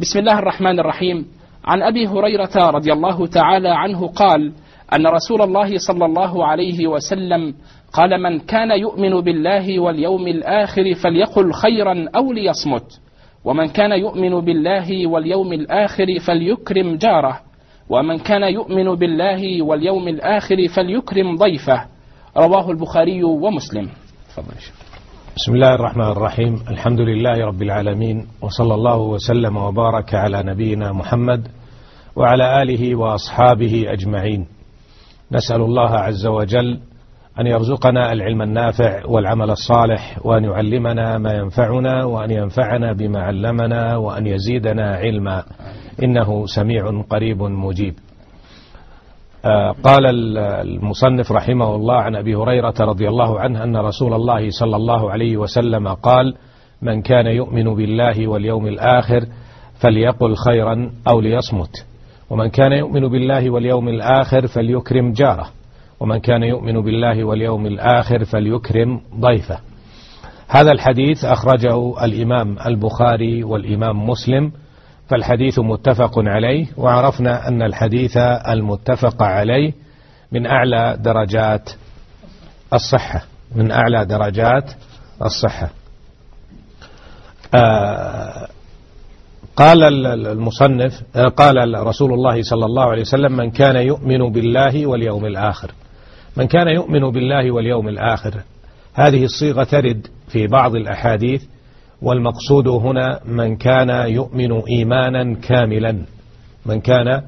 بسم الله الرحمن الرحيم. عن أبي هريرة رضي الله تعالى عنه قال أن رسول الله صلى الله عليه وسلم قال من كان يؤمن بالله واليوم الآخر فليقل خيرا أو ليصمت ومن كان يؤمن بالله واليوم الآخر فليكرم جاره ومن كان يؤمن بالله واليوم الآخر فليكرم ضيفه. رواه البخاري ومسلم. تفضل بسم الله الرحمن الرحيم الحمد لله رب العالمين وصلى الله وسلم وبارك على نبينا محمد وعلى اله واصحابه اجمعين نسال الله عز وجل ان يرزقنا العلم النافع والعمل الصالح وان يعلمنا ما ينفعنا وان ينفعنا بما علمنا وان يزيدنا علما انه سميع قريب مجيب قال المصنف رحمه الله عن أبي هريرة رضي الله عنه أن رسول الله صلى الله عليه وسلم قال من كان يؤمن بالله واليوم الآخر فليقل خيرا أو ليصمت ومن كان يؤمن بالله واليوم الآخر فليكرم جاره ومن كان يؤمن بالله واليوم الآخر فليكرم ضيفه. هذا الحديث أخرجه الإمام البخاري والإمام مسلم فالحديث متفق عليه وعرفنا أن الحديث المتفق عليه من أعلى درجات الصحة من أعلى درجات الصحة. آه قال المصنف آه قال رسول الله صلى الله عليه وسلم من كان يؤمن بالله واليوم الآخر. من كان يؤمن بالله واليوم الآخر هذه الصيغة ترد في بعض الأحاديث والمقصود هنا من كان يؤمن إيمانا كاملا. من كان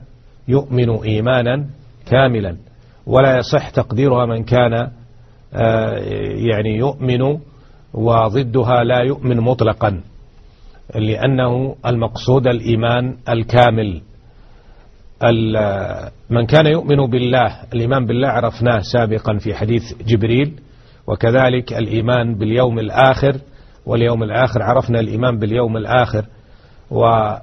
يؤمن إيمانا كاملا. ولا يصح تقديرها من كان آه، يعني يؤمن وضدها لا يؤمن مطلقا. لأنه المقصود الإيمان الكامل. من كان يؤمن بالله الإيمان بالله عرفناه سابقا في حديث جبريل. وكذلك الإيمان باليوم الآخر واليوم الآخر عرفنا الإيمان باليوم الآخر وسبب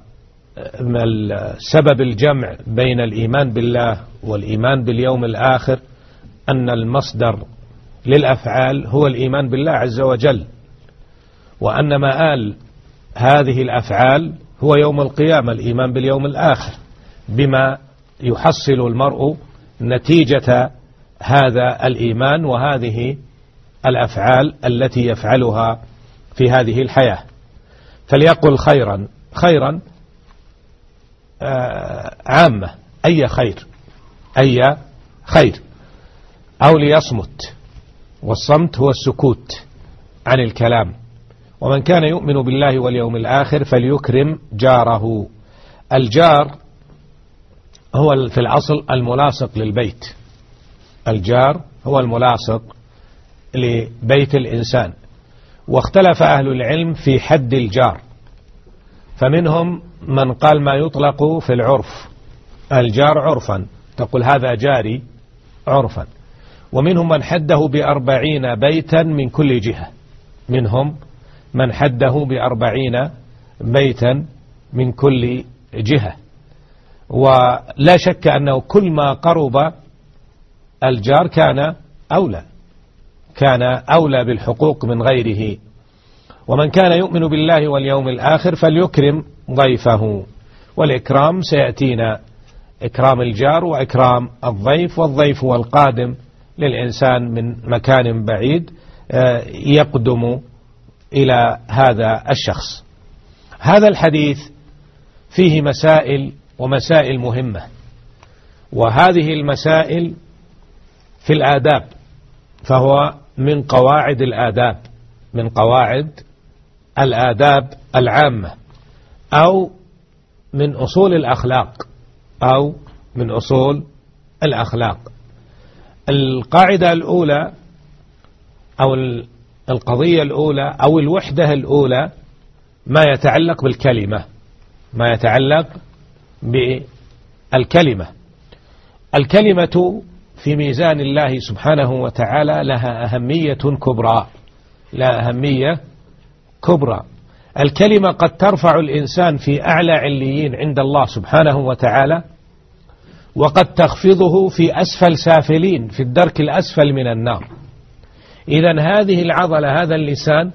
الجمع بين الإيمان بالله والإيمان باليوم الآخر أن المصدر للأفعال هو الإيمان بالله عز وجل وأن مآل هذه الأفعال هو يوم القيامة الإيمان باليوم الآخر بما يحصل المرء نتيجة هذا الإيمان وهذه الأفعال التي يفعلها في هذه الحياة. فليقل خيرا. خيرا آه، عامة. أي خير؟ أي خير. أو ليصمت. والصمت هو السكوت عن الكلام. ومن كان يؤمن بالله واليوم الآخر فليكرم جاره. الجار هو في الأصل الملاصق للبيت. الجار هو الملاصق لبيت الإنسان. واختلف أهل العلم في حد الجار. فمنهم من قال ما يطلق في العرف الجار عرفا تقول هذا جاري عرفا. ومنهم من حده بأربعين بيتا من كل جهة. منهم من حده بأربعين بيتا من كل جهة. ولا شك أنه كل ما قرب الجار كان أولى. كان أولى بالحقوق من غيره. ومن كان يؤمن بالله واليوم الآخر فليكرم ضيفه. والإكرام سيأتينا. إكرام الجار وإكرام الضيف والضيف والقادم للإنسان من مكان بعيد آه، يقدم إلى هذا الشخص. هذا الحديث فيه مسائل ومسائل مهمة. وهذه المسائل في الآداب فهو من قواعد الآداب من قواعد الآداب العامة أو من أصول الأخلاق أو من أصول الأخلاق. القاعدة الأولى أو القضية الأولى أو الوحدة الأولى ما يتعلق بالكلمة ما يتعلق بالكلمة. الكلمة في ميزان الله سبحانه وتعالى لها أهمية كبرى لها أهمية كبرى. الكلمة قد ترفع الإنسان في أعلى عليين عند الله سبحانه وتعالى وقد تخفضه في أسفل سافلين في الدرك الأسفل من النار. إذا هذه العضلة هذا اللسان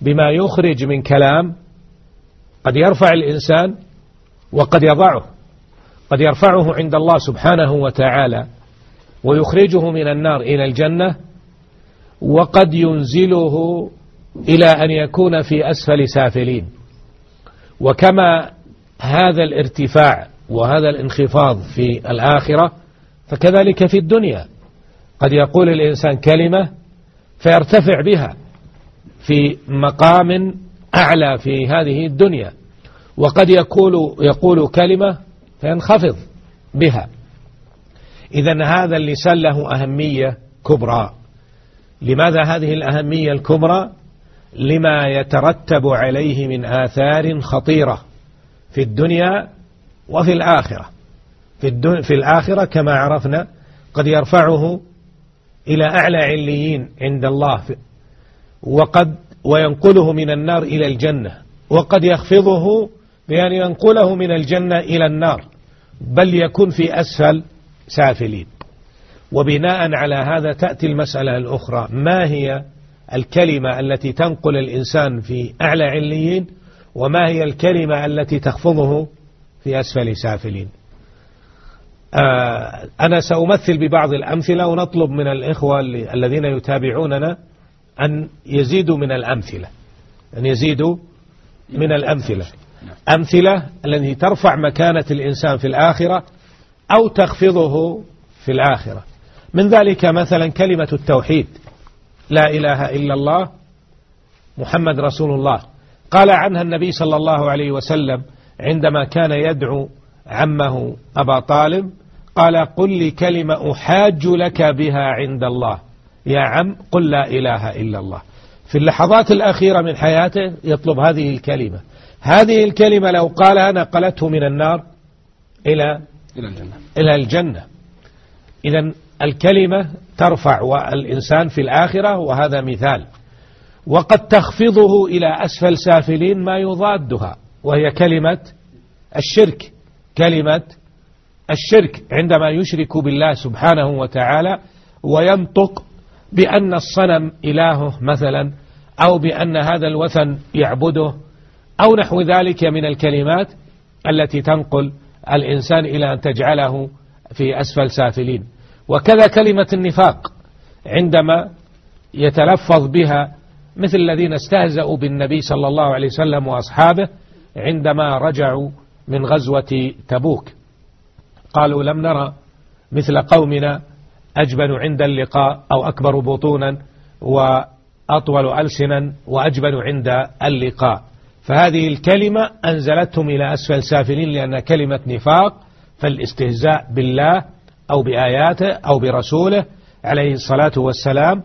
بما يخرج من كلام قد يرفع الإنسان وقد يضعه قد يرفعه عند الله سبحانه وتعالى. ويخرجه من النار إلى الجنة وقد ينزله إلى أن يكون في أسفل سافلين. وكما هذا الارتفاع وهذا الانخفاض في الآخرة فكذلك في الدنيا. قد يقول الإنسان كلمة فيرتفع بها في مقام أعلى في هذه الدنيا. وقد يقول, يقول كلمة فينخفض بها. إذا هذا اللسان له أهمية كبرى. لماذا هذه الأهمية الكبرى؟ لما يترتب عليه من آثار خطيرة في الدنيا وفي الآخرة. في, الدن في الآخرة كما عرفنا قد يرفعه إلى أعلى عليين عند الله. وقد وينقله من النار إلى الجنة. وقد يخفضه بأن ينقله من الجنة إلى النار. بل يكون في أسفل سافلين. وبناء على هذا تأتي المسألة الأخرى. ما هي الكلمة التي تنقل الإنسان في أعلى عليين؟ وما هي الكلمة التي تخفضه في أسفل سافلين؟ آه أنا سأمثل ببعض الأمثلة ونطلب من الإخوة الذين يتابعوننا أن يزيدوا من الأمثلة. أن يزيدوا من الأمثلة. أمثلة التي ترفع مكانة الإنسان في الآخرة أو تخفضه في الآخرة. من ذلك مثلا كلمة التوحيد. لا إله إلا الله محمد رسول الله. قال عنها النبي صلى الله عليه وسلم عندما كان يدعو عمه أبا طالب قال قل لي كلمة أحاج لك بها عند الله. يا عم قل لا إله إلا الله. في اللحظات الأخيرة من حياته يطلب هذه الكلمة. هذه الكلمة لو قالها نقلته من النار إلى إلى الجنة. إلى الجنة. إذا الكلمة ترفع الإنسان في الآخرة وهذا مثال. وقد تخفضه إلى أسفل سافلين ما يضادها وهي كلمة الشرك. كلمة الشرك عندما يشرك بالله سبحانه وتعالى وينطق بأن الصنم إلهه مثلا أو بأن هذا الوثن يعبده أو نحو ذلك من الكلمات التي تنقل الإنسان إلى أن تجعله في أسفل سافلين. وكذا كلمة النفاق عندما يتلفظ بها مثل الذين استهزأوا بالنبي صلى الله عليه وسلم وأصحابه عندما رجعوا من غزوة تبوك. قالوا لم نرى مثل قومنا أجبن عند اللقاء أو أكبر بطونا وأطول ألسنا وأجبن عند اللقاء. فهذه الكلمة أنزلتهم إلى أسفل سافلين لأن كلمة نفاق فالاستهزاء بالله أو بآياته أو برسوله عليه الصلاة والسلام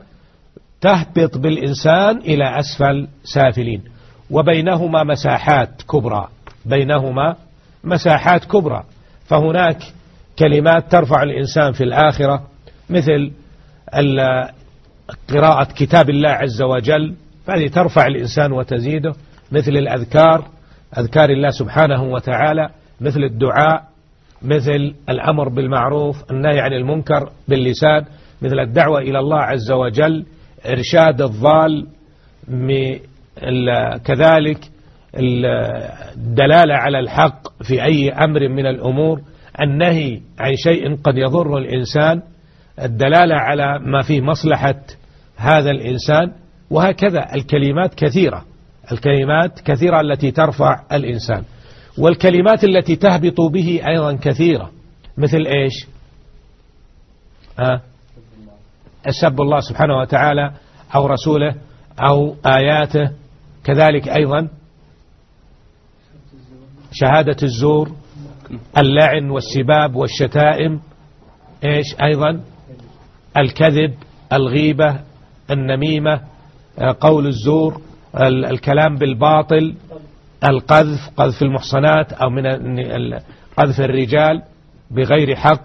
تهبط بالإنسان إلى أسفل سافلين. وبينهما مساحات كبرى بينهما مساحات كبرى. فهناك كلمات ترفع الإنسان في الآخرة مثل قراءة كتاب الله عز وجل فهذه ترفع الإنسان وتزيده. مثل الأذكار أذكار الله سبحانه وتعالى مثل الدعاء مثل الأمر بالمعروف النهي عن المنكر باللسان مثل الدعوة إلى الله عز وجل إرشاد الضال كذلك الدلالة على الحق في أي أمر من الأمور النهي عن شيء قد يضر الإنسان الدلالة على ما فيه مصلحة هذا الإنسان وهكذا الكلمات كثيرة. الكلمات كثيرة التي ترفع الإنسان. والكلمات التي تهبط به أيضا كثيرة. مثل إيش؟ أه؟ سب الله سبحانه وتعالى أو رسوله أو آياته. كذلك أيضا شهادة الزور اللعن والسباب والشتائم. إيش أيضا؟ الكذب الغيبة النميمة قول الزور. الكلام بالباطل القذف قذف المحصنات أو من قذف الرجال بغير حق.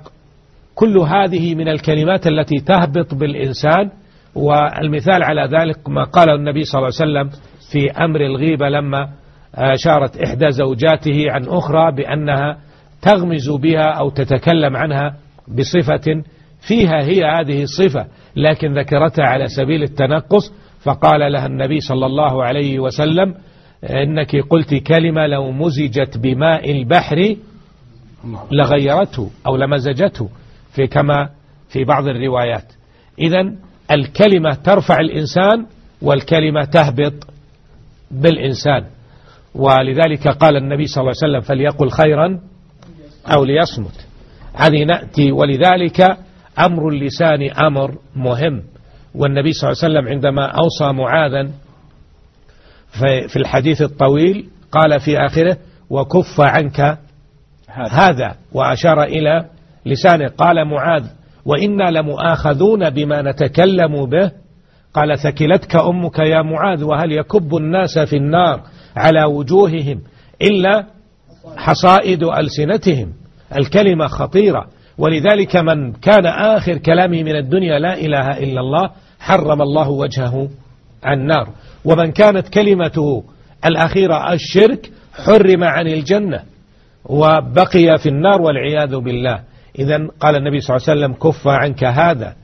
كل هذه من الكلمات التي تهبط بالإنسان. والمثال على ذلك ما قال النبي صلى الله عليه وسلم في أمر الغيبة لما أشارت إحدى زوجاته عن أخرى بأنها تغمز بها أو تتكلم عنها بصفة فيها هي هذه الصفة لكن ذكرتها على سبيل التنقص. فقال لها النبي صلى الله عليه وسلم إنك قلت كلمة لو مزجت بماء البحر لغيرته أو لمزجته في كما في بعض الروايات. إذا الكلمة ترفع الإنسان والكلمة تهبط بالإنسان. ولذلك قال النبي صلى الله عليه وسلم فليقل خيرا أو ليصمت. هذه نأتي ولذلك أمر اللسان أمر مهم. والنبي صلى الله عليه وسلم عندما أوصى معاذا في الحديث الطويل قال في آخره وكف عنك هذا. وأشار إلى لسانه قال معاذ وإنا لمؤاخذون بما نتكلم به. قال ثكلتك أمك يا معاذ وهل يكب الناس في النار على وجوههم إلا حصائد ألسنتهم؟ الكلمة خطيرة. ولذلك من كان آخر كلامه من الدنيا لا إله إلا الله حرم الله وجهه النار. ومن كانت كلمته الأخيرة الشرك حرم عن الجنة وبقي في النار والعياذ بالله. إذا قال النبي صلى الله عليه وسلم كف عنك هذا.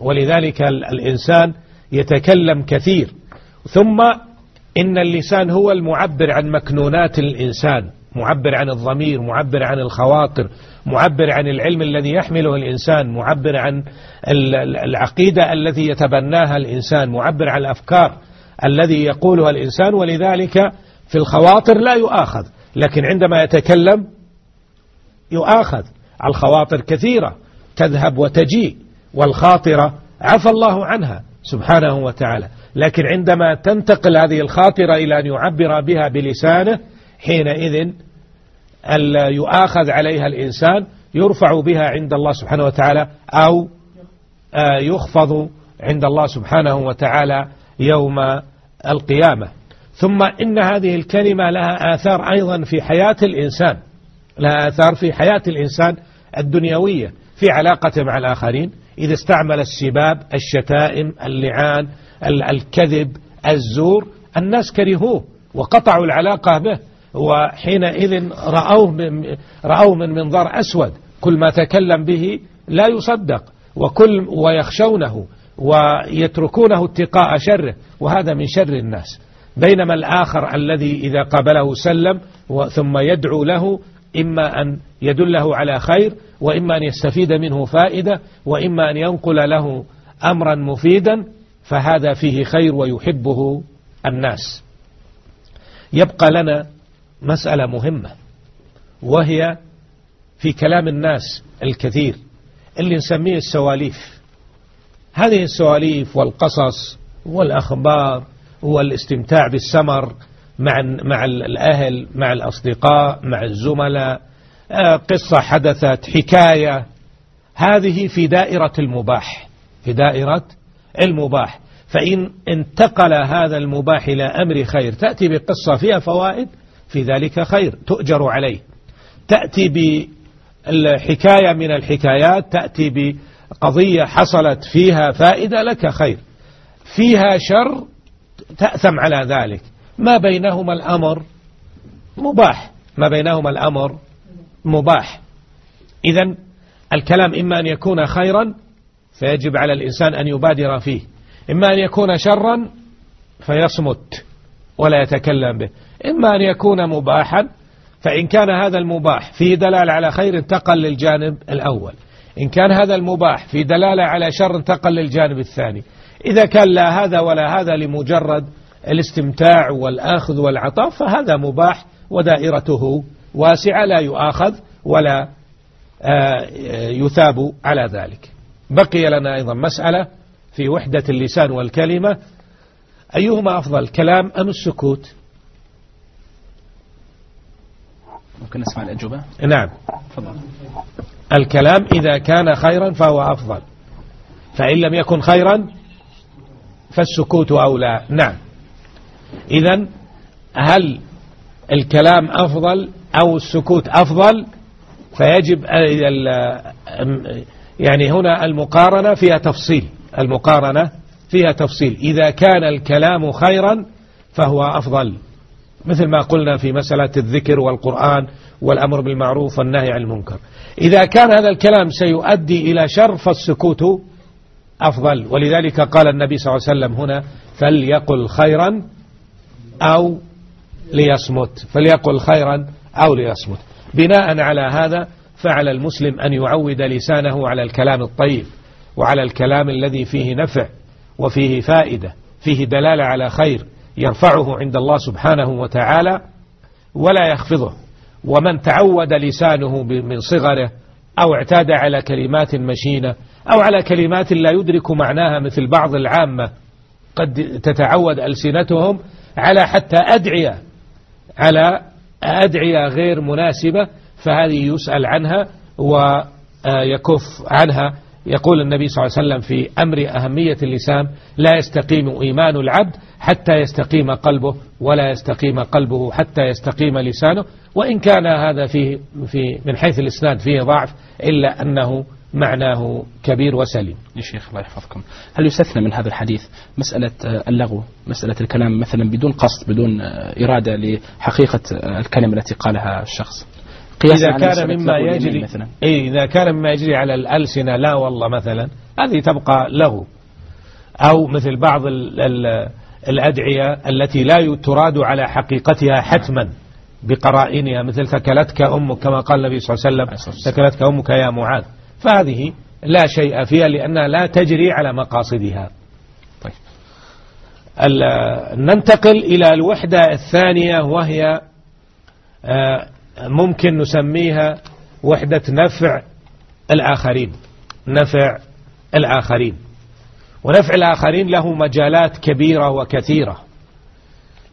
ولذلك الإنسان يتكلم كثير. ثم إن اللسان هو المعبر عن مكنونات الإنسان معبر عن الضمير معبر عن الخواطر معبر عن العلم الذي يحمله الإنسان معبر عن العقيدة التي يتبناها الإنسان معبر عن الأفكار الذي يقولها الإنسان ولذلك في الخواطر لا يؤاخذ لكن عندما يتكلم يؤاخذ. الخواطر كثيرة تذهب وتجيء والخاطرة عفى الله عنها سبحانه وتعالى. لكن عندما تنتقل هذه الخاطرة إلى أن يعبر بها بلسانه حينئذ يؤاخذ عليها الإنسان يرفع بها عند الله سبحانه وتعالى أو آه، يخفض عند الله سبحانه وتعالى يوم القيامة. ثم إن هذه الكلمة لها آثار أيضا في حياة الإنسان لها آثار في حياة الإنسان الدنيوية في علاقته مع الآخرين إذا استعمل السباب الشتائم اللعان الكذب الزور الناس كرهوه وقطعوا العلاقة به. وحينئذ رأوه من, رأوه من منظار أسود. كل ما تكلم به لا يصدق. وكل ويخشونه ويتركونه اتقاء شره. وهذا من شر الناس. بينما الآخر الذي إذا قابله سلم ثم يدعو له إما أن يدله على خير وإما أن يستفيد منه فائدة وإما أن ينقل له أمرا مفيدا فهذا فيه خير ويحبه الناس. يبقى لنا مسألة مهمة وهي في كلام الناس الكثير اللي نسميه السواليف. هذه السواليف والقصص والأخبار والاستمتاع بالسمر مع مع الأهل مع الأصدقاء مع الزملاء آه، قصة حدثت حكاية. هذه في دائرة المباح في دائرة المباح. فإن انتقل هذا المباح إلى أمر خير تأتي بقصة فيها فوائد في ذلك خير تؤجر عليه. تأتي بالحكاية من الحكايات تأتي بقضية حصلت فيها فائدة لك خير. فيها شر تأثم على ذلك. ما بينهما الأمر مباح. ما بينهما الأمر مباح. إذا الكلام إما أن يكون خيرا فيجب على الإنسان أن يبادر فيه. إما أن يكون شرا فيصمت. ولا يتكلم به. إما أن يكون مباحا فإن كان هذا المباح فيه دلالة على خير انتقل للجانب الأول. إن كان هذا المباح في دلالة على شر انتقل للجانب الثاني. إذا كان لا هذا ولا هذا لمجرد الاستمتاع والأخذ والعطاء فهذا مباح ودائرته واسعة لا يؤاخذ ولا آه، يثاب على ذلك. بقي لنا أيضا مسألة في وحدة اللسان والكلمة. أيهما أفضل الكلام أم السكوت؟ ممكن نسمع الأجوبة؟ نعم. فضل. الكلام إذا كان خيرا فهو أفضل. فإن لم يكن خيرا فالسكوت أولى. نعم. إذا هل الكلام أفضل أو السكوت أفضل؟ فيجب يعني هنا المقارنة فيها تفصيل. المقارنة فيها تفصيل. إذا كان الكلام خيرا فهو أفضل. مثل ما قلنا في مسألة الذكر والقرآن والأمر بالمعروف والنهي عن المنكر. إذا كان هذا الكلام سيؤدي إلى شر فالسكوت أفضل. ولذلك قال النبي صلى الله عليه وسلم هنا فليقل خيرا أو ليصمت. فليقل خيرا أو ليصمت. بناء على هذا فعلى المسلم أن يعود لسانه على الكلام الطيب وعلى الكلام الذي فيه نفع. وفيه فائدة فيه دلالة على خير يرفعه عند الله سبحانه وتعالى ولا يخفضه. ومن تعود لسانه من صغره أو اعتاد على كلمات مشينة أو على كلمات لا يدرك معناها مثل بعض العامة قد تتعود ألسنتهم على حتى أدعية على أدعية غير مناسبة فهذه يسأل عنها ويكف عنها. يقول النبي صلى الله عليه وسلم في أمر أهمية اللسان لا يستقيم إيمان العبد حتى يستقيم قلبه ولا يستقيم قلبه حتى يستقيم لسانه. وإن كان هذا فيه في من حيث الإسناد فيه ضعف إلا أنه معناه كبير وسليم. يا شيخ الله يحفظكم. هل يستثنى من هذا الحديث مسألة اللغو مسألة الكلام مثلا بدون قصد بدون إرادة لحقيقة الكلمة التي قالها الشخص؟ إذا كان مما يجري مثلا. إيه إذا كان مما يجري على الألسنة لا والله مثلا هذه تبقى لغو أو مثل بعض ال ال الأدعية التي لا تراد على حقيقتها حتما بقرائنها مثل ثكلتك أمك كما قال النبي صلى الله عليه وسلم ثكلتك أمك يا معاذ. فهذه لا شيء فيها لأنها لا تجري على مقاصدها. طيب. ننتقل إلى الوحدة الثانية وهي آه، ممكن نسميها وحدة نفع الآخرين. نفع الآخرين. ونفع الآخرين له مجالات كبيرة وكثيرة.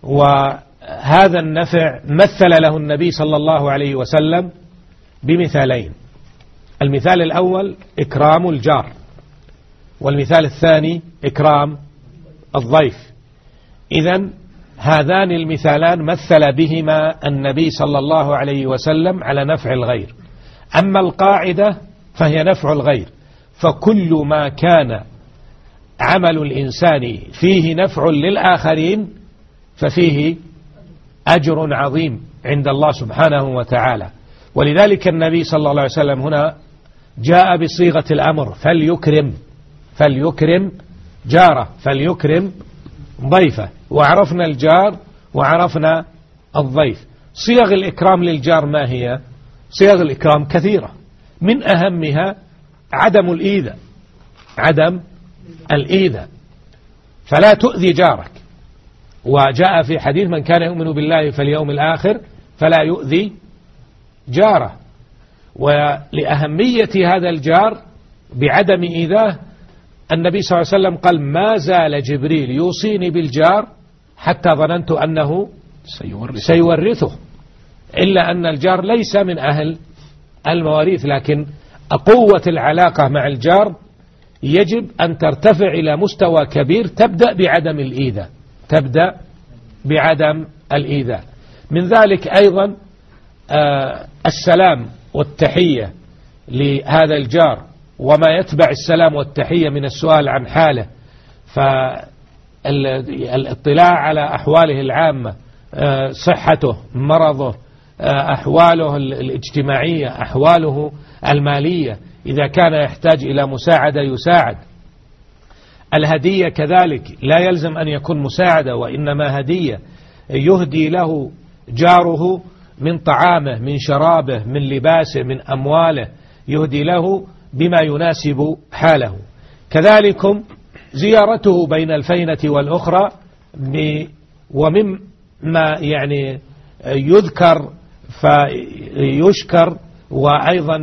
وهذا النفع مثل له النبي صلى الله عليه وسلم بمثالين. المثال الأول إكرام الجار. والمثال الثاني إكرام الضيف. إذا هذان المثالان مثل بهما النبي صلى الله عليه وسلم على نفع الغير. أما القاعدة فهي نفع الغير. فكل ما كان عمل الإنسان فيه نفع للآخرين ففيه أجر عظيم عند الله سبحانه وتعالى. ولذلك النبي صلى الله عليه وسلم هنا جاء بصيغة الأمر فليكرم فليكرم جاره فليكرم ضيفه. وعرفنا الجار وعرفنا الضيف. صيغ الإكرام للجار ما هي؟ صيغ الإكرام كثيرة. من أهمها عدم الإيذاء. عدم الإيذاء. فلا تؤذي جارك. وجاء في حديث من كان يؤمن بالله فاليوم الآخر فلا يؤذي جاره. ولأهمية هذا الجار بعدم إيذاه النبي صلى الله عليه وسلم قال ما زال جبريل يوصيني بالجار حتى ظننت أنه سيورثه, سيورثه. إلا أن الجار ليس من أهل المواريث لكن قوة العلاقة مع الجار يجب أن ترتفع إلى مستوى كبير تبدأ بعدم الإيذاء تبدأ بعدم الإيذاء. من ذلك أيضا آه السلام والتحية لهذا الجار وما يتبع السلام والتحية من السؤال عن حاله. فالاطلاع على أحواله العامة آه، صحته مرضه آه، أحواله الاجتماعية أحواله المالية إذا كان يحتاج إلى مساعدة يساعد. الهدية كذلك لا يلزم أن يكون مساعدة وإنما هدية. يهدي له جاره من طعامه من شرابه من لباسه من أمواله. يهدي له بما يناسب حاله. كذلكم زيارته بين الفينة والأخرى ومما يعني يذكر فيشكر وأيضا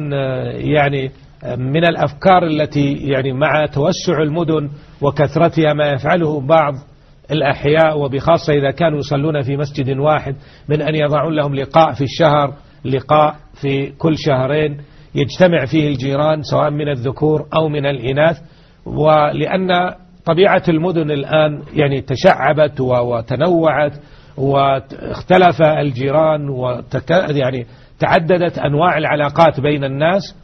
يعني من الأفكار التي يعني مع توسع المدن وكثرتها ما يفعله بعض الأحياء وبخاصة إذا كانوا يصلون في مسجد واحد من أن يضعون لهم لقاء في الشهر لقاء في كل شهرين يجتمع فيه الجيران سواء من الذكور أو من الإناث ولأن طبيعة المدن الآن يعني تشعبت وتنوعت واختلف الجيران وتك يعني تعددت أنواع العلاقات بين الناس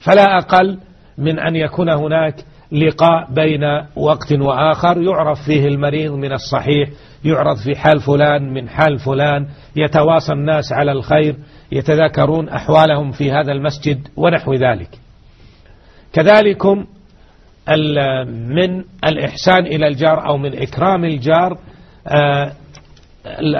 فلا أقل من أن يكون هناك لقاء بين وقت وآخر. يعرف فيه المريض من الصحيح يعرض في حال فلان من حال فلان يتواصى الناس على الخير يتذاكرون أحوالهم في هذا المسجد ونحو ذلك. كذلكم من الإحسان إلى الجار أو من إكرام الجار آه،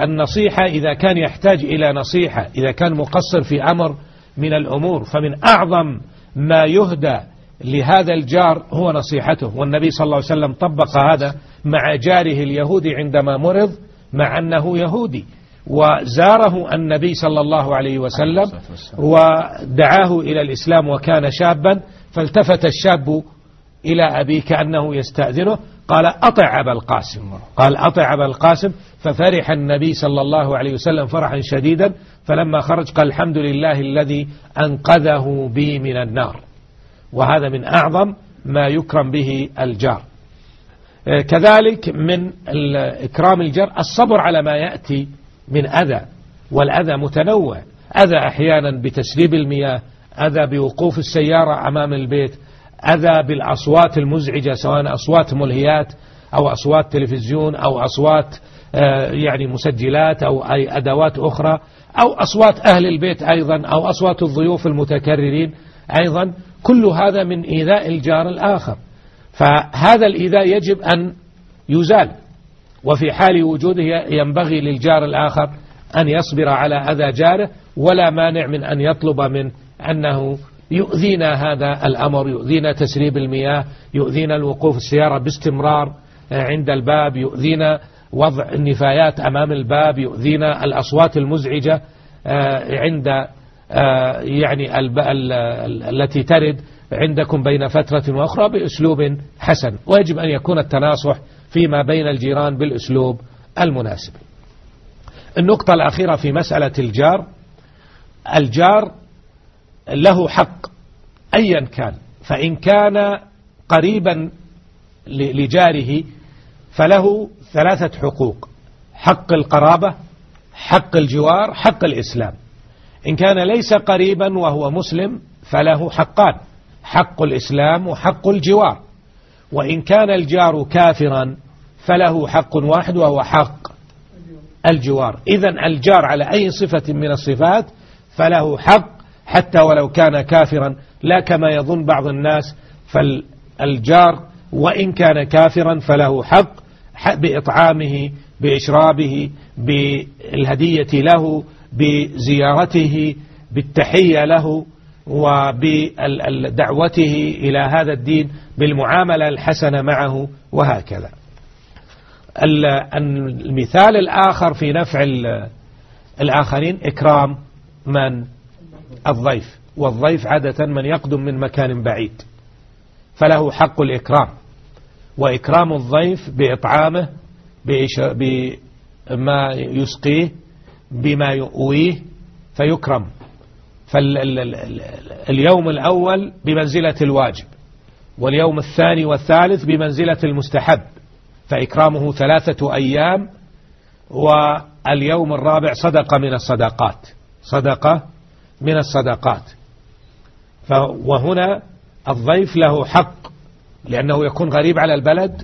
النصيحة إذا كان يحتاج إلى نصيحة إذا كان مقصر في أمر من الأمور فمن أعظم ما يهدى لهذا الجار هو نصيحته. والنبي صلى الله عليه وسلم طبق هذا مع جاره اليهودي عندما مرض مع أنه يهودي وزاره النبي صلى الله عليه وسلم ودعاه إلى الإسلام وكان شابا فالتفت الشاب إلى أبيه كأنه يستأذنه. قال أطع أبا القاسم. قال أطع أبا القاسم. ففرح النبي صلى الله عليه وسلم فرحا شديدا. فلما خرج قال الحمد لله الذي أنقذه بي من النار. وهذا من أعظم ما يكرم به الجار. آه، كذلك من إكرام الجار الصبر على ما يأتي من أذى. والأذى متنوع. أذى أحيانا بتسريب المياه أذى بوقوف السيارة أمام البيت أذى بالأصوات المزعجة سواء أصوات ملهيات أو أصوات تلفزيون أو أصوات آه، يعني مسجلات أو أي أدوات أخرى أو أصوات أهل البيت أيضا أو أصوات الضيوف المتكررين أيضا كل هذا من إيذاء الجار الآخر. فهذا الإيذاء يجب أن يزال وفي حال وجوده ينبغي للجار الآخر أن يصبر على أذى جاره ولا مانع من أن يطلب من أنه يؤذينا هذا الأمر يؤذينا تسريب المياه يؤذينا الوقوف السيارة باستمرار عند الباب يؤذينا وضع النفايات أمام الباب يؤذينا الأصوات المزعجة آه، عند آه، يعني التي ترد عندكم بين فترة وأخرى بأسلوب حسن. ويجب أن يكون التناصح فيما بين الجيران بالأسلوب المناسب. النقطة الأخيرة في مسألة الجار. الجار له حق أيا كان. فإن كان قريبا لجاره فله ثلاثة حقوق. حق القرابة حق الجوار حق الإسلام. إن كان ليس قريبا وهو مسلم فله حقان حق الإسلام وحق الجوار. وإن كان الجار كافرا فله حق واحد وهو حق الجوار. إذا الجار على أي صفة من الصفات فله حق حتى ولو كان كافرا. لا كما يظن بعض الناس فالجار وإن كان كافرا فله حق بإطعامه بإشرابه بالهدية له بزيارته بالتحية له وبدعوته إلى هذا الدين بالمعاملة الحسنة معه وهكذا. المثال الآخر في نفع الآخرين إكرام من الضيف والضيف عادة من يقدم من مكان بعيد فله حق الإكرام وإكرام الضيف بإطعامه بما يسقيه بما يؤويه فيكرم. فاليوم الأول بمنزلة الواجب واليوم الثاني والثالث بمنزلة المستحب فإكرامه ثلاثة أيام واليوم الرابع صدقة من الصدقات. صدقة من الصدقات وهنا الضيف له حق لأنه يكون غريب على البلد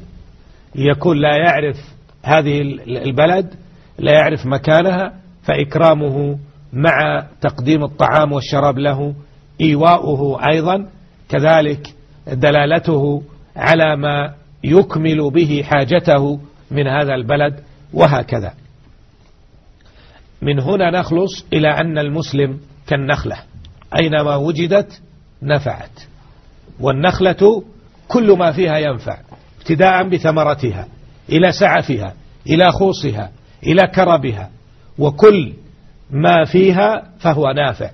يكون لا يعرف هذه البلد لا يعرف مكانها فإكرامه مع تقديم الطعام والشراب له إيواؤه أيضا كذلك دلالته على ما يكمل به حاجته من هذا البلد وهكذا. من هنا نخلص إلى أن المسلم كالنخلة. أينما وجدت نفعت. والنخلة كل ما فيها ينفع ابتداء بثمرتها إلى سعفها إلى خوصها إلى كربها. وكل ما فيها فهو نافع.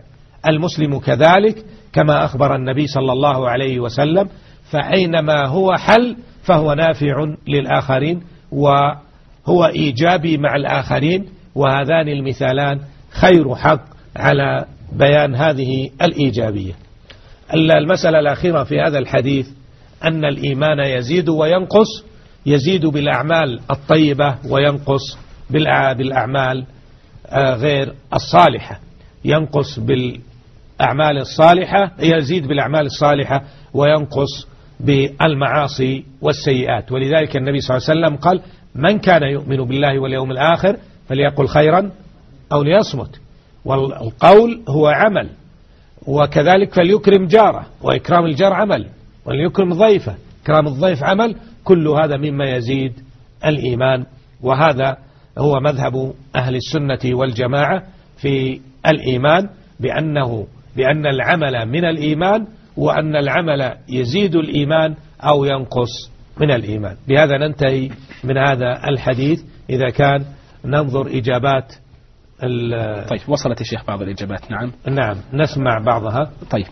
المسلم كذلك كما أخبر النبي صلى الله عليه وسلم فأينما هو حل فهو نافع للآخرين وهو إيجابي مع الآخرين وهذان المثالان خير حق على بيان هذه الإيجابية. المسألة الأخيرة في هذا الحديث أن الإيمان يزيد وينقص يزيد بالأعمال الطيبة وينقص بالأعمال آه، غير الصالحة. ينقص بالأعمال الصالحة يزيد بالأعمال الصالحة وينقص بالمعاصي والسيئات. ولذلك النبي صلى الله عليه وسلم قال من كان يؤمن بالله واليوم الآخر فليقل خيرا أو ليصمت. والقول هو عمل. وكذلك فليكرم جاره وإكرام الجار عمل وليكرم ضيفه. إكرام الضيف عمل كل هذا مما يزيد الإيمان. وهذا هو مذهب أهل السنة والجماعة في الإيمان بأنه بأن العمل من الإيمان وأن العمل يزيد الإيمان أو ينقص من الإيمان. بهذا ننتهي من هذا الحديث. إذا كان ننظر إجابات طيب وصلت الشيخ بعض الإجابات. نعم. نعم نسمع بعضها. طيب.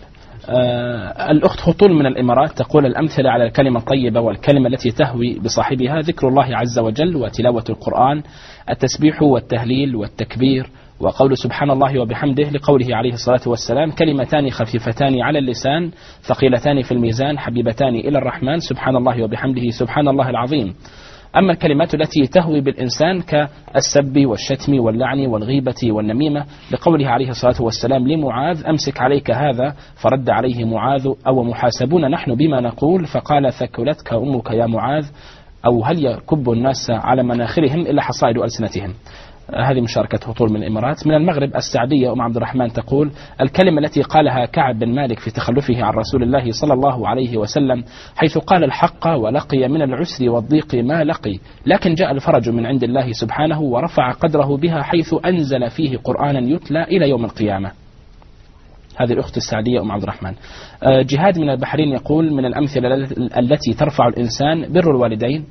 آه الأخت هطول من الإمارات تقول الأمثلة على الكلمة الطيبة والكلمة التي تهوي بصاحبها ذكر الله عز وجل وتلاوة القرآن التسبيح والتهليل والتكبير وقول سبحان الله وبحمده لقوله عليه الصلاة والسلام كلمتان خفيفتان على اللسان ثقيلتان في الميزان حبيبتان إلى الرحمن سبحان الله وبحمده سبحان الله العظيم. أما الكلمات التي تهوي بالإنسان كالسب والشتم واللعن والغيبة والنميمة لقوله عليه الصلاة والسلام لمعاذ أمسك عليك هذا فرد عليه معاذ أو محاسبون نحن بما نقول؟ فقال ثكلتك أمك يا معاذ أو هل يكب الناس على مناخرهم إلا حصائد ألسنتهم؟ هذه مشاركة هطول من الإمارات. من المغرب السعدية أم عبد الرحمن تقول الكلمة التي قالها كعب بن مالك في تخلفه عن رسول الله صلى الله عليه وسلم حيث قال الحق ولقي من العسر والضيق ما لقي لكن جاء الفرج من عند الله سبحانه ورفع قدره بها حيث أنزل فيه قرآنا يتلى إلى يوم القيامة. هذه الأخت السعدية أم عبد الرحمن. آه، جهاد من البحرين يقول من الأمثلة التي ترفع الإنسان بر الوالدين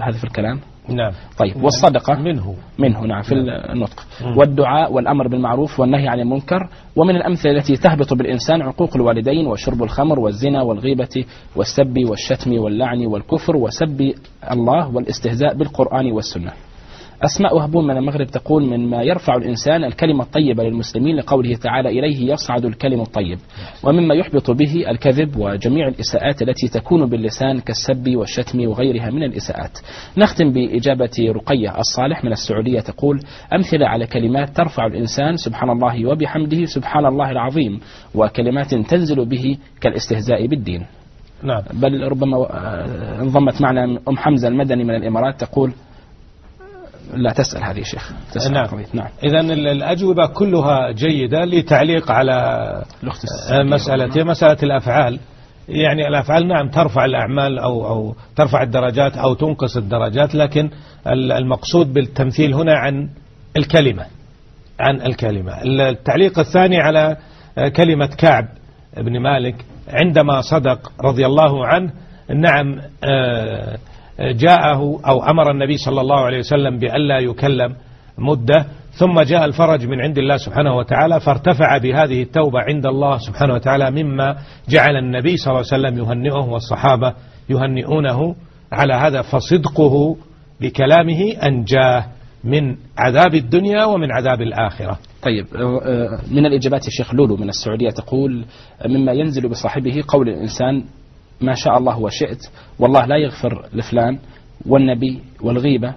هذا في الكلام؟ نعم. طيب والصدقة؟ منه. منه نعم في النطق. والدعاء والأمر بالمعروف والنهي عن المنكر ومن الأمثلة التي تهبط بالإنسان عقوق الوالدين وشرب الخمر والزنا والغيبة والسب والشتم واللعن والكفر وسب الله والاستهزاء بالقرآن والسنة. أسماء وهبون من المغرب تقول مما يرفع الإنسان الكلمة الطيبة للمسلمين لقوله تعالى إليه يصعد الكلم الطيب. ومما يحبط به الكذب وجميع الإساءات التي تكون باللسان كالسب والشتم وغيرها من الإساءات. نختم بإجابة رقية الصالح من السعودية تقول أمثلة على كلمات ترفع الإنسان سبحان الله وبحمده سبحان الله العظيم وكلمات تنزل به كالاستهزاء بالدين. نعم. بل ربما آه، انضمت معنا أم حمزة المدني من الإمارات تقول لا تسأل هذه شيخ. تسأل نعم, نعم. إذا الأجوبة كلها جيدة لتعليق على مسألة مسألة الأفعال. يعني الأفعال نعم ترفع الأعمال أو, أو ترفع الدرجات أو تنقص الدرجات لكن المقصود بالتمثيل هنا عن الكلمة. عن الكلمة. التعليق الثاني على كلمة كعب بن مالك. عندما صدق رضي الله عنه نعم آه جاءه أو أمر النبي صلى الله عليه وسلم بألا يكلم مدة ثم جاء الفرج من عند الله سبحانه وتعالى فارتفع بهذه التوبة عند الله سبحانه وتعالى مما جعل النبي صلى الله عليه وسلم يهنئه والصحابة يهنئونه على هذا فصدقه بكلامه أنجاه من عذاب الدنيا ومن عذاب الآخرة. طيب من الإجابات الشيخ لولو من السعودية تقول مما ينزل بصاحبه قول الإنسان ما شاء الله وشئت والله لا يغفر لفلان والنبي والغيبة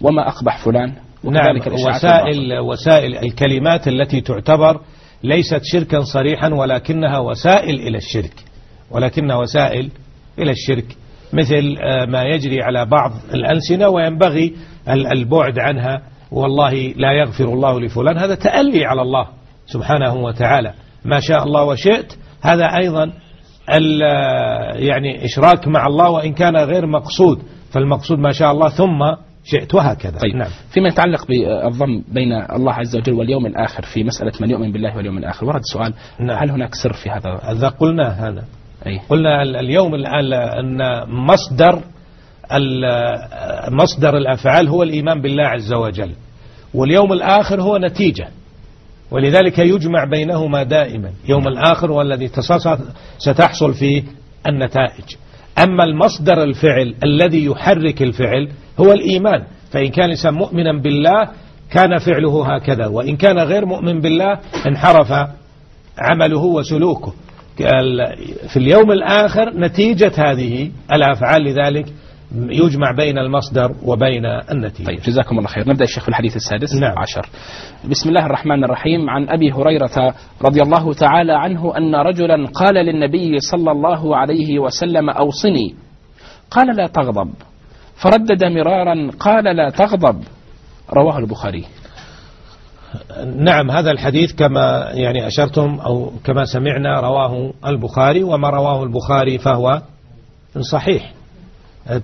وما أقبح فلان نعم وسائل, وسائل الكلمات التي تعتبر ليست شركا صريحا ولكنها وسائل إلى الشرك ولكنها وسائل إلى الشرك مثل آه، ما يجري على بعض الألسنة وينبغي البعد عنها والله لا يغفر الله لفلان. هذا تألي على الله سبحانه وتعالى. ما شاء الله وشئت هذا أيضا يعني إشراك مع الله وإن كان غير مقصود فالمقصود ما شاء الله ثم شئت وهكذا طيب. نعم. فيما يتعلق بالضم بين الله عز وجل واليوم الآخر في مسألة من يؤمن بالله واليوم الآخر ورد سؤال نعم. هل هناك سر في هذا هذا قلنا هذا أي. قلنا اليوم أن مصدر مصدر الأفعال هو الإيمان بالله عز وجل واليوم الآخر هو نتيجة ولذلك يجمع بينهما دائما يوم الآخر والذي ستحصل فيه النتائج. أما المصدر الفعل الذي يحرك الفعل هو الإيمان. فإن كان الإنسان مؤمنا بالله كان فعله هكذا وإن كان غير مؤمن بالله انحرف عمله وسلوكه. في اليوم الآخر نتيجة هذه الأفعال لذلك يجمع بين المصدر وبين النتيجة. طيب جزاكم الله خير. نبدأ الشيخ في الحديث السادس. نعم. عشر. بسم الله الرحمن الرحيم. عن أبي هريرة رضي الله تعالى عنه أن رجلا قال للنبي صلى الله عليه وسلم أوصني. قال لا تغضب. فردد مرارا قال لا تغضب. رواه البخاري. نعم هذا الحديث كما يعني أشرتم أو كما سمعنا رواه البخاري وما رواه البخاري فهو صحيح.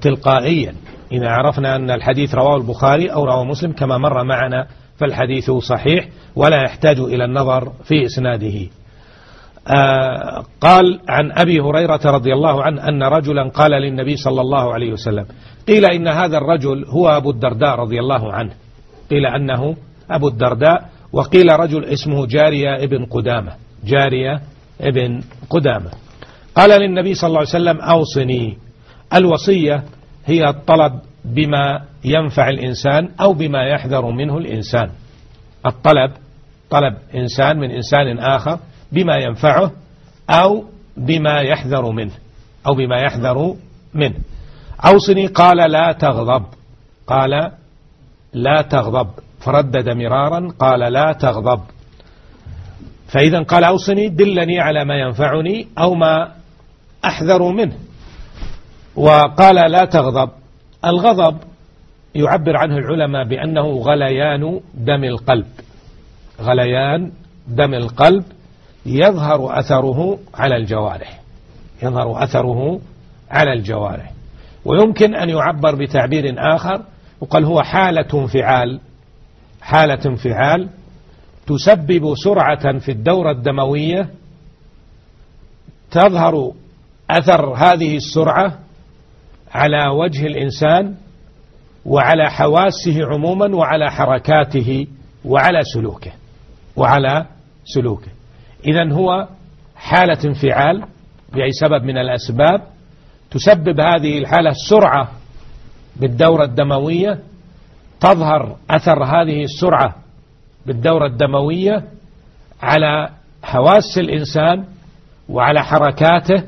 تلقائيا. إذا عرفنا أن الحديث رواه البخاري أو رواه مسلم كما مر معنا فالحديث صحيح ولا يحتاج إلى النظر في إسناده. آه قال عن أبي هريرة رضي الله عنه أن رجلا قال للنبي صلى الله عليه وسلم قيل إن هذا الرجل هو أبو الدرداء رضي الله عنه. قيل أنه أبو الدرداء وقيل رجل اسمه جارية ابن قدامة. جارية ابن قدامة. قال للنبي صلى الله عليه وسلم أوصني. الوصية هي الطلب بما ينفع الإنسان أو بما يحذر منه الإنسان. الطلب طلب إنسان من إنسان آخر بما ينفعه أو بما يحذر منه أو بما يحذر منه. أوصني قال لا تغضب قال لا تغضب. فردد مرارا قال لا تغضب. فإذا قال أوصني دلني على ما ينفعني أو ما أحذر منه. وقال لا تغضب. الغضب يعبر عنه العلماء بأنه غليان دم القلب. غليان دم القلب يظهر أثره على الجوارح. يظهر أثره على الجوارح. ويمكن أن يعبر بتعبير آخر وقال هو حالة انفعال. حالة انفعال تسبب سرعة في الدورة الدموية. تظهر أثر هذه السرعة على وجه الإنسان وعلى حواسه عموما وعلى حركاته وعلى سلوكه وعلى سلوكه. إذا هو حالة انفعال بأي سبب من الأسباب تسبب هذه الحالة السرعة بالدورة الدموية تظهر أثر هذه السرعة بالدورة الدموية على حواس الإنسان وعلى حركاته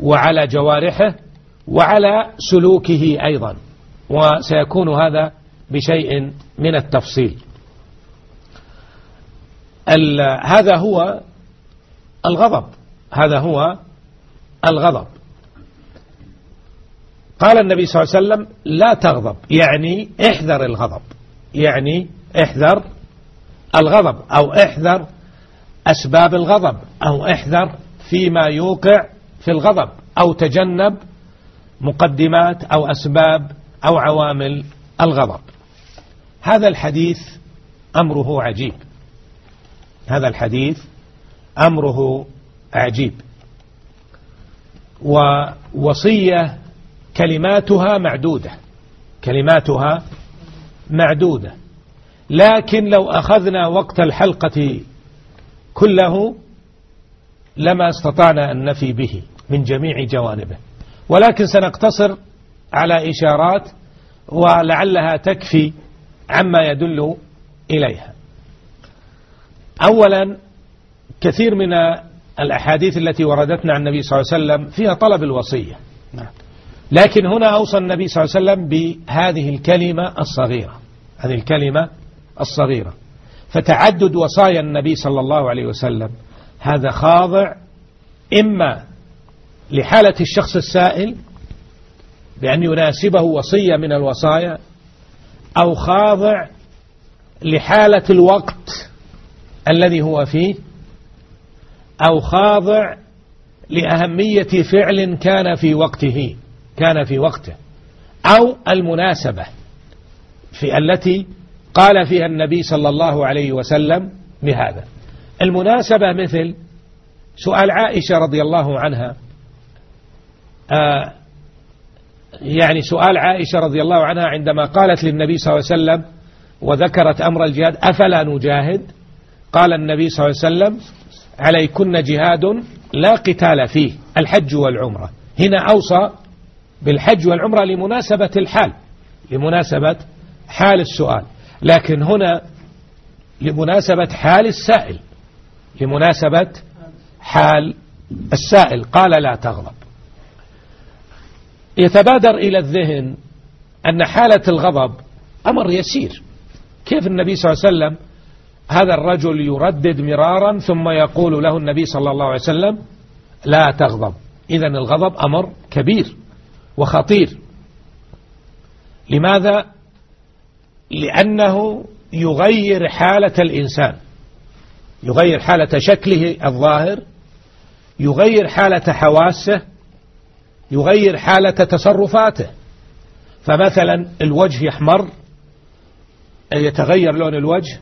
وعلى جوارحه وعلى سلوكه أيضا وسيكون هذا بشيء من التفصيل. هذا هو الغضب هذا هو الغضب. قال النبي صلى الله عليه وسلم لا تغضب. يعني احذر الغضب يعني احذر الغضب أو احذر أسباب الغضب أو احذر فيما يوقع في الغضب أو تجنب مقدمات أو أسباب أو عوامل الغضب. هذا الحديث أمره عجيب. هذا الحديث أمره عجيب. ووصية كلماتها معدودة. كلماتها معدودة. لكن لو أخذنا وقت الحلقة كله لما استطعنا أن نفي به من جميع جوانبه. ولكن سنقتصر على إشارات ولعلها تكفي عما يدل إليها. أولا كثير من الأحاديث التي وردتنا عن النبي صلى الله عليه وسلم فيها طلب الوصية. نعم. لكن هنا أوصى النبي صلى الله عليه وسلم بهذه الكلمة الصغيرة. هذه الكلمة الصغيرة. فتعدد وصايا النبي صلى الله عليه وسلم. هذا خاضع إما لحالة الشخص السائل بأن يناسبه وصية من الوصايا أو خاضع لحالة الوقت الذي هو فيه أو خاضع لأهمية فعل كان في وقته كان في وقته أو المناسبة في التي قال فيها النبي صلى الله عليه وسلم بهذا. المناسبة مثل سؤال عائشة رضي الله عنها يعني سؤال عائشة رضي الله عنها عندما قالت للنبي صلى الله عليه وسلم وذكرت أمر الجهاد أفلا نجاهد؟ قال النبي صلى الله عليه وسلم عليكن جهاد لا قتال فيه الحج والعمرة. هنا أوصى بالحج والعمرة لمناسبة الحال لمناسبة حال السؤال. لكن هنا لمناسبة حال السائل لمناسبة حال السائل. قال لا تغضب يتبادر إلى الذهن أن حالة الغضب أمر يسير. كيف النبي صلى الله عليه وسلم هذا الرجل يردد مرارا ثم يقول له النبي صلى الله عليه وسلم لا تغضب. إذا الغضب أمر كبير وخطير. لماذا؟ لأنه يغير حالة الإنسان. يغير حالة شكله الظاهر يغير حالة حواسه يغير حالة تصرفاته. فمثلا الوجه يحمر يتغير لون الوجه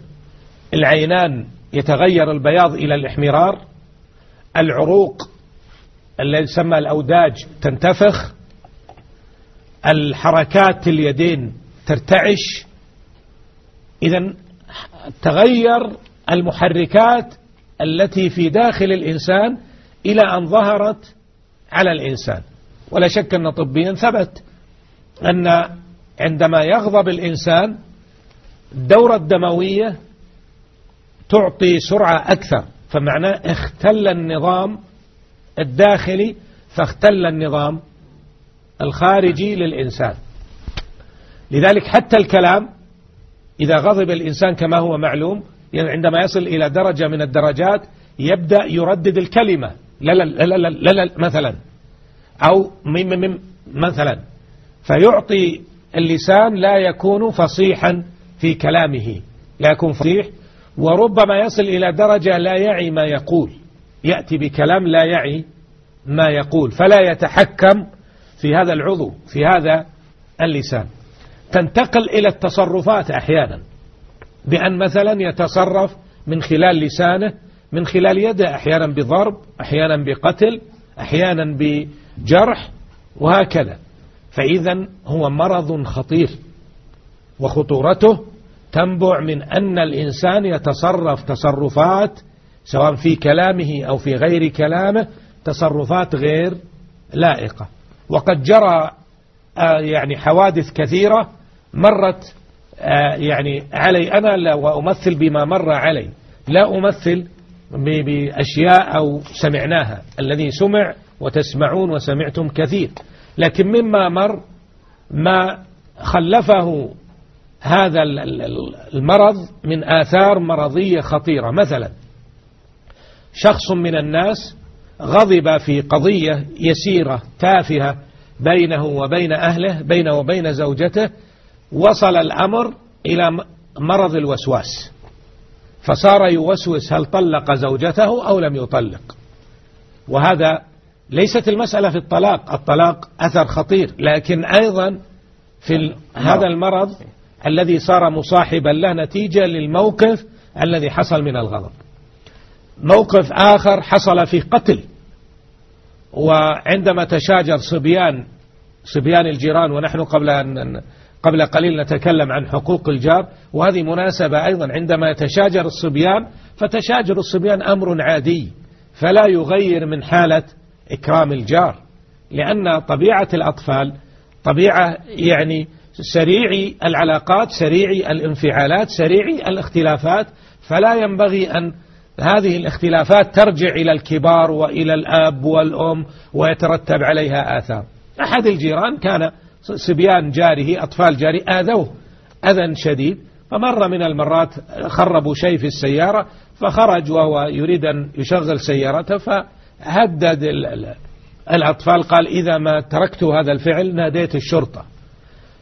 العينان يتغير البياض إلى الإحمرار العروق التي تسمى الأوداج تنتفخ الحركات اليدين ترتعش. إذا تغير المحركات التي في داخل الإنسان إلى أن ظهرت على الإنسان. ولا شك أن طبيا ثبت أن عندما يغضب الإنسان الدورة الدموية تعطي سرعة أكثر فمعناه اختل النظام الداخلي فاختل النظام الخارجي للإنسان. لذلك حتى الكلام إذا غضب الإنسان كما هو معلوم يعني عندما يصل إلى درجة من الدرجات يبدأ يردد الكلمة. لا لا لا لا, لا, لا مثلا. أو مم مم مثلا. فيعطي اللسان لا يكون فصيحا في كلامه. لا يكون فصيح. وربما يصل إلى درجة لا يعي ما يقول. يأتي بكلام لا يعي ما يقول. فلا يتحكم في هذا العضو في هذا اللسان. تنتقل إلى التصرفات أحيانا. بأن مثلا يتصرف من خلال لسانه من خلال يده أحيانا بضرب أحيانا بقتل أحيانا بجرح وهكذا. فإذا هو مرض خطير وخطورته تنبع من أن الإنسان يتصرف تصرفات سواء في كلامه أو في غير كلامه تصرفات غير لائقة. وقد جرى آه، يعني حوادث كثيرة مرت آه، يعني علي أنا وأمثل بما مر علي. لا أمثل بأشياء أو سمعناها. الذي سمع وتسمعون وسمعتم كثير. لكن مما مر ما خلفه هذا المرض من آثار مرضية خطيرة. مثلا شخص من الناس غضب في قضية يسيرة تافهة بينه وبين أهله بينه وبين زوجته وصل الأمر إلى مرض الوسواس. فصار يوسوس هل طلق زوجته أو لم يطلق. وهذا ليست المسألة في الطلاق. الطلاق أثر خطير. لكن أيضا في هذا المرض الذي صار مصاحبا له نتيجة للموقف الذي حصل من الغضب. موقف آخر حصل في قتل. وعندما تشاجر صبيان صبيان الجيران ونحن قبل أن قبل قليل نتكلم عن حقوق الجار وهذه مناسبة أيضا. عندما يتشاجر الصبيان فتشاجر الصبيان أمر عادي فلا يغير من حالة إكرام الجار. لأن طبيعة الأطفال طبيعة يعني سريع العلاقات سريع الانفعالات سريع الاختلافات فلا ينبغي أن هذه الاختلافات ترجع إلى الكبار وإلى الأب والأم ويترتب عليها آثار. أحد الجيران كان صبيان جاره أطفال جاره آذوه أذى شديد فمر من المرات خربوا شيء في السيارة فخرج وهو يريد أن يشغل سيارته فهدد الأطفال قال إذا ما تركت هذا الفعل ناديت الشرطة.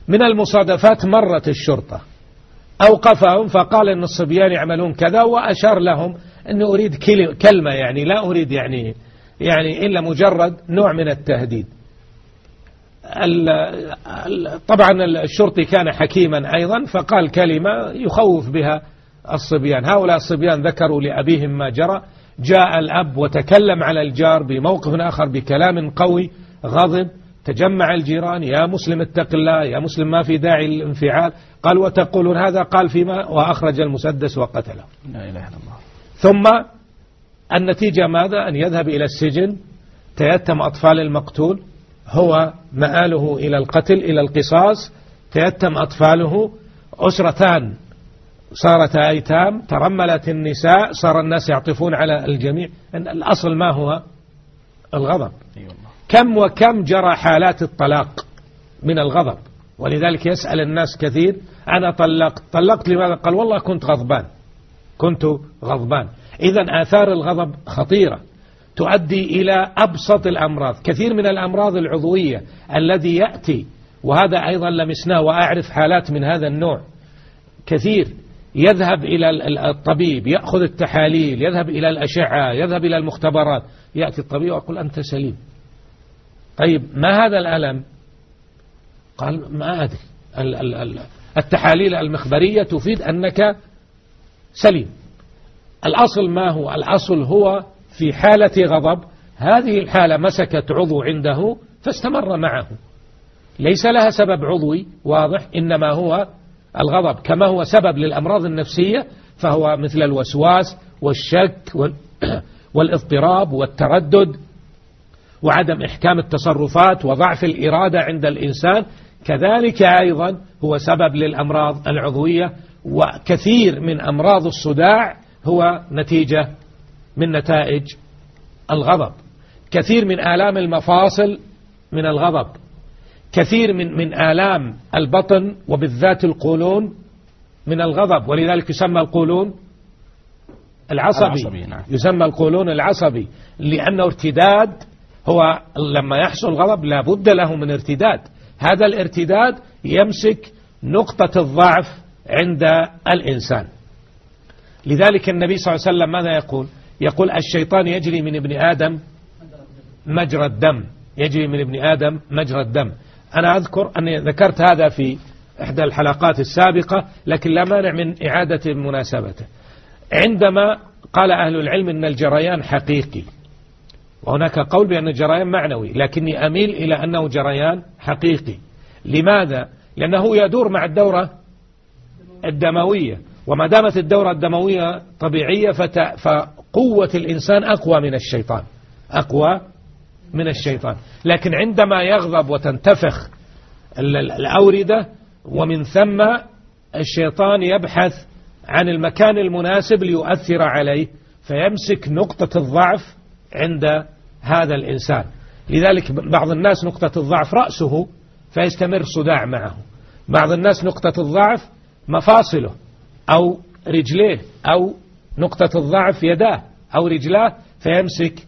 من المصادفات مرت الشرطة. أوقفهم فقال أن الصبيان يعملون كذا وأشار لهم أني أريد كلمة يعني لا أريد يعني يعني إلا مجرد نوع من التهديد. طبعا الشرطي كان حكيما أيضا فقال كلمة يخوف بها الصبيان. هؤلاء الصبيان ذكروا لأبيهم ما جرى. جاء الأب وتكلم على الجار بموقف آخر بكلام قوي غضب تجمع الجيران يا مسلم اتق الله يا مسلم ما في داعي للانفعال. قال وتقولون هذا؟ قال فيما؟ وأخرج المسدس وقتله. لا إله إلا الله. ثم النتيجة ماذا؟ أن يذهب إلى السجن تيتم أطفال المقتول هو مآله إلى القتل إلى القصاص تيتم أطفاله أسرتان. صارت أيتام ترملت النساء صار الناس يعطفون على الجميع. الأصل ما هو؟ الغضب. كم وكم جرى حالات الطلاق من الغضب؟ ولذلك يسأل الناس كثير أنا طلقت طلقت لماذا؟ قال والله كنت غضبان. كنت غضبان. إذا آثار الغضب خطيرة. تؤدي إلى أبسط الأمراض كثير من الأمراض العضوية الذي يأتي. وهذا أيضا لمسناه وأعرف حالات من هذا النوع. كثير. يذهب إلى الطبيب يأخذ التحاليل يذهب إلى الأشعة يذهب إلى المختبرات يأتي الطبيب ويقول أنت سليم. طيب ما هذا الألم؟ قال ما أدري. التحاليل المخبرية تفيد أنك سليم. الأصل ما هو؟ الأصل هو في حالة غضب هذه الحالة مسكت عضو عنده فاستمر معه. ليس لها سبب عضوي واضح إنما هو الغضب كما هو سبب للأمراض النفسية فهو مثل الوسواس والشك والاضطراب والتردد وعدم إحكام التصرفات وضعف الإرادة عند الإنسان. كذلك أيضا هو سبب للأمراض العضوية وكثير من أمراض الصداع هو نتيجة من نتائج الغضب. كثير من آلام المفاصل من الغضب. كثير من من آلام البطن وبالذات القولون من الغضب ولذلك يسمى القولون العصبي, العصبي نعم. يسمى القولون العصبي لأنه ارتداد هو لما يحصل غضب لابد له من ارتداد. هذا الارتداد يمسك نقطة الضعف عند الإنسان. لذلك النبي صلى الله عليه وسلم ماذا يقول؟ يقول الشيطان يجري من ابن آدم مجرى الدم يجري من ابن آدم مجرى الدم. أنا أذكر أني ذكرت هذا في إحدى الحلقات السابقة لكن لا مانع من إعادة مناسبته عندما قال أهل العلم أن الجريان حقيقي وهناك قول بأن الجريان معنوي لكني أميل إلى أنه جريان حقيقي لماذا؟ لأنه يدور مع الدورة الدموية وما دامت الدورة الدموية طبيعية فقوة الإنسان أقوى من الشيطان أقوى من الشيطان. لكن عندما يغضب وتنتفخ الأوردة ومن ثم الشيطان يبحث عن المكان المناسب ليؤثر عليه فيمسك نقطة الضعف عند هذا الإنسان. لذلك بعض الناس نقطة الضعف رأسه فيستمر صداع معه. بعض الناس نقطة الضعف مفاصله أو رجليه أو نقطة الضعف يداه أو رجلاه فيمسك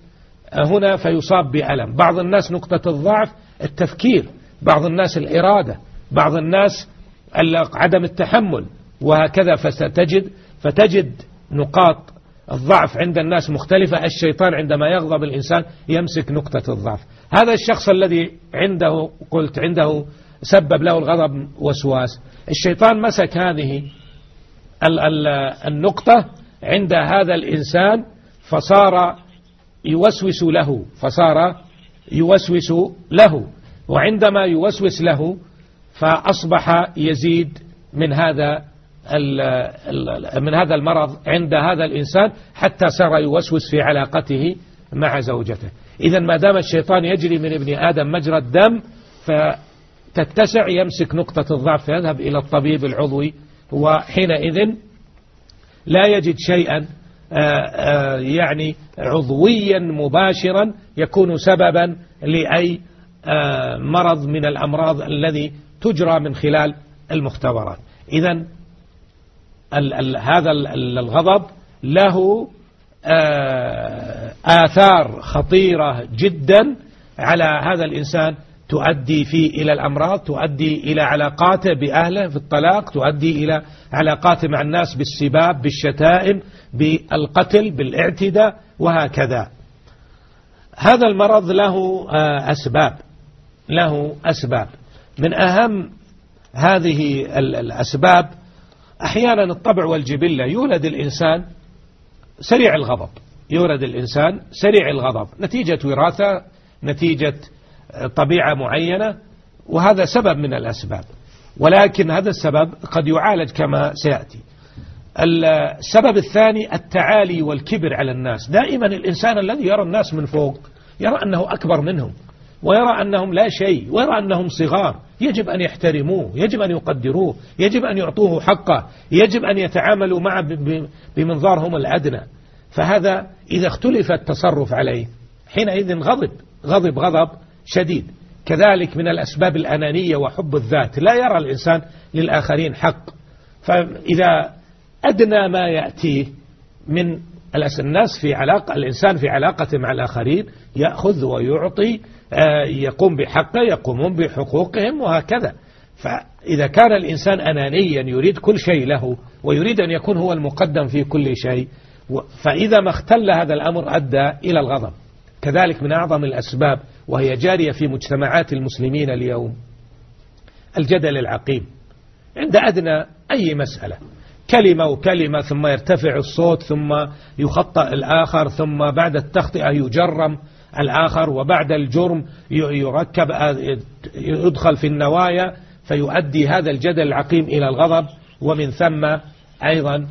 هنا فيصاب بألم. بعض الناس نقطة الضعف التفكير بعض الناس الإرادة بعض الناس عدم التحمل وهكذا فتجد فتجد نقاط الضعف عند الناس مختلفة. الشيطان عندما يغضب الإنسان يمسك نقطة الضعف. هذا الشخص الذي عنده قلت عنده سبب له الغضب وسواس. الشيطان مسك هذه النقطة عند هذا الإنسان فصار يوسوس له فصار يوسوس له. وعندما يوسوس له فأصبح يزيد من هذا من هذا المرض عند هذا الإنسان حتى صار يوسوس في علاقته مع زوجته. إذا ما دام الشيطان يجري من ابن آدم مجرى الدم فتتسع يمسك نقطة الضعف فيذهب إلى الطبيب العضوي وحينئذ لا يجد شيئا يعني عضويا مباشرا يكون سببا لأي آه، مرض من الأمراض الذي تجرى من خلال المختبرات. إذا هذا الغضب له آثار خطيرة جدا على هذا الإنسان تؤدي فيه إلى الأمراض تؤدي إلى علاقاته بأهله في الطلاق تؤدي إلى علاقاته مع الناس بالسباب بالشتائم. بالقتل بالاعتداء وهكذا. هذا المرض له آه، أسباب له أسباب. من أهم هذه الأسباب أحيانا الطبع والجبلة. يولد الإنسان سريع الغضب. يولد الإنسان سريع الغضب. نتيجة وراثة نتيجة طبيعة معينة وهذا سبب من الأسباب. ولكن هذا السبب قد يعالج كما سيأتي. السبب الثاني التعالي والكبر على الناس. دائما الإنسان الذي يرى الناس من فوق يرى أنه أكبر منهم ويرى أنهم لا شيء ويرى أنهم صغار. يجب أن يحترموه يجب أن يقدروه يجب أن يعطوه حقه يجب أن يتعاملوا معه بمنظارهم الأدنى. فهذا إذا اختلف التصرف عليه حينئذ غضب غضب غضب شديد. كذلك من الأسباب الأنانية وحب الذات. لا يرى الإنسان للآخرين حق. فإذا أدنى ما يأتيه من الناس في علاقة الإنسان في علاقة مع الآخرين يأخذ ويعطي آه، يقوم بحقه يقومون بحقوقهم وهكذا. فإذا كان الإنسان أنانيا يريد كل شيء له ويريد أن يكون هو المقدم في كل شيء فإذا ما اختل هذا الأمر أدى إلى الغضب. كذلك من أعظم الأسباب وهي جارية في مجتمعات المسلمين اليوم الجدل العقيم. عند أدنى أي مسألة كلمة وكلمة ثم يرتفع الصوت ثم يخطأ الآخر ثم بعد التخطئة يجرم الآخر وبعد الجرم يركب يدخل في النوايا فيؤدي هذا الجدل العقيم إلى الغضب. ومن ثم أيضا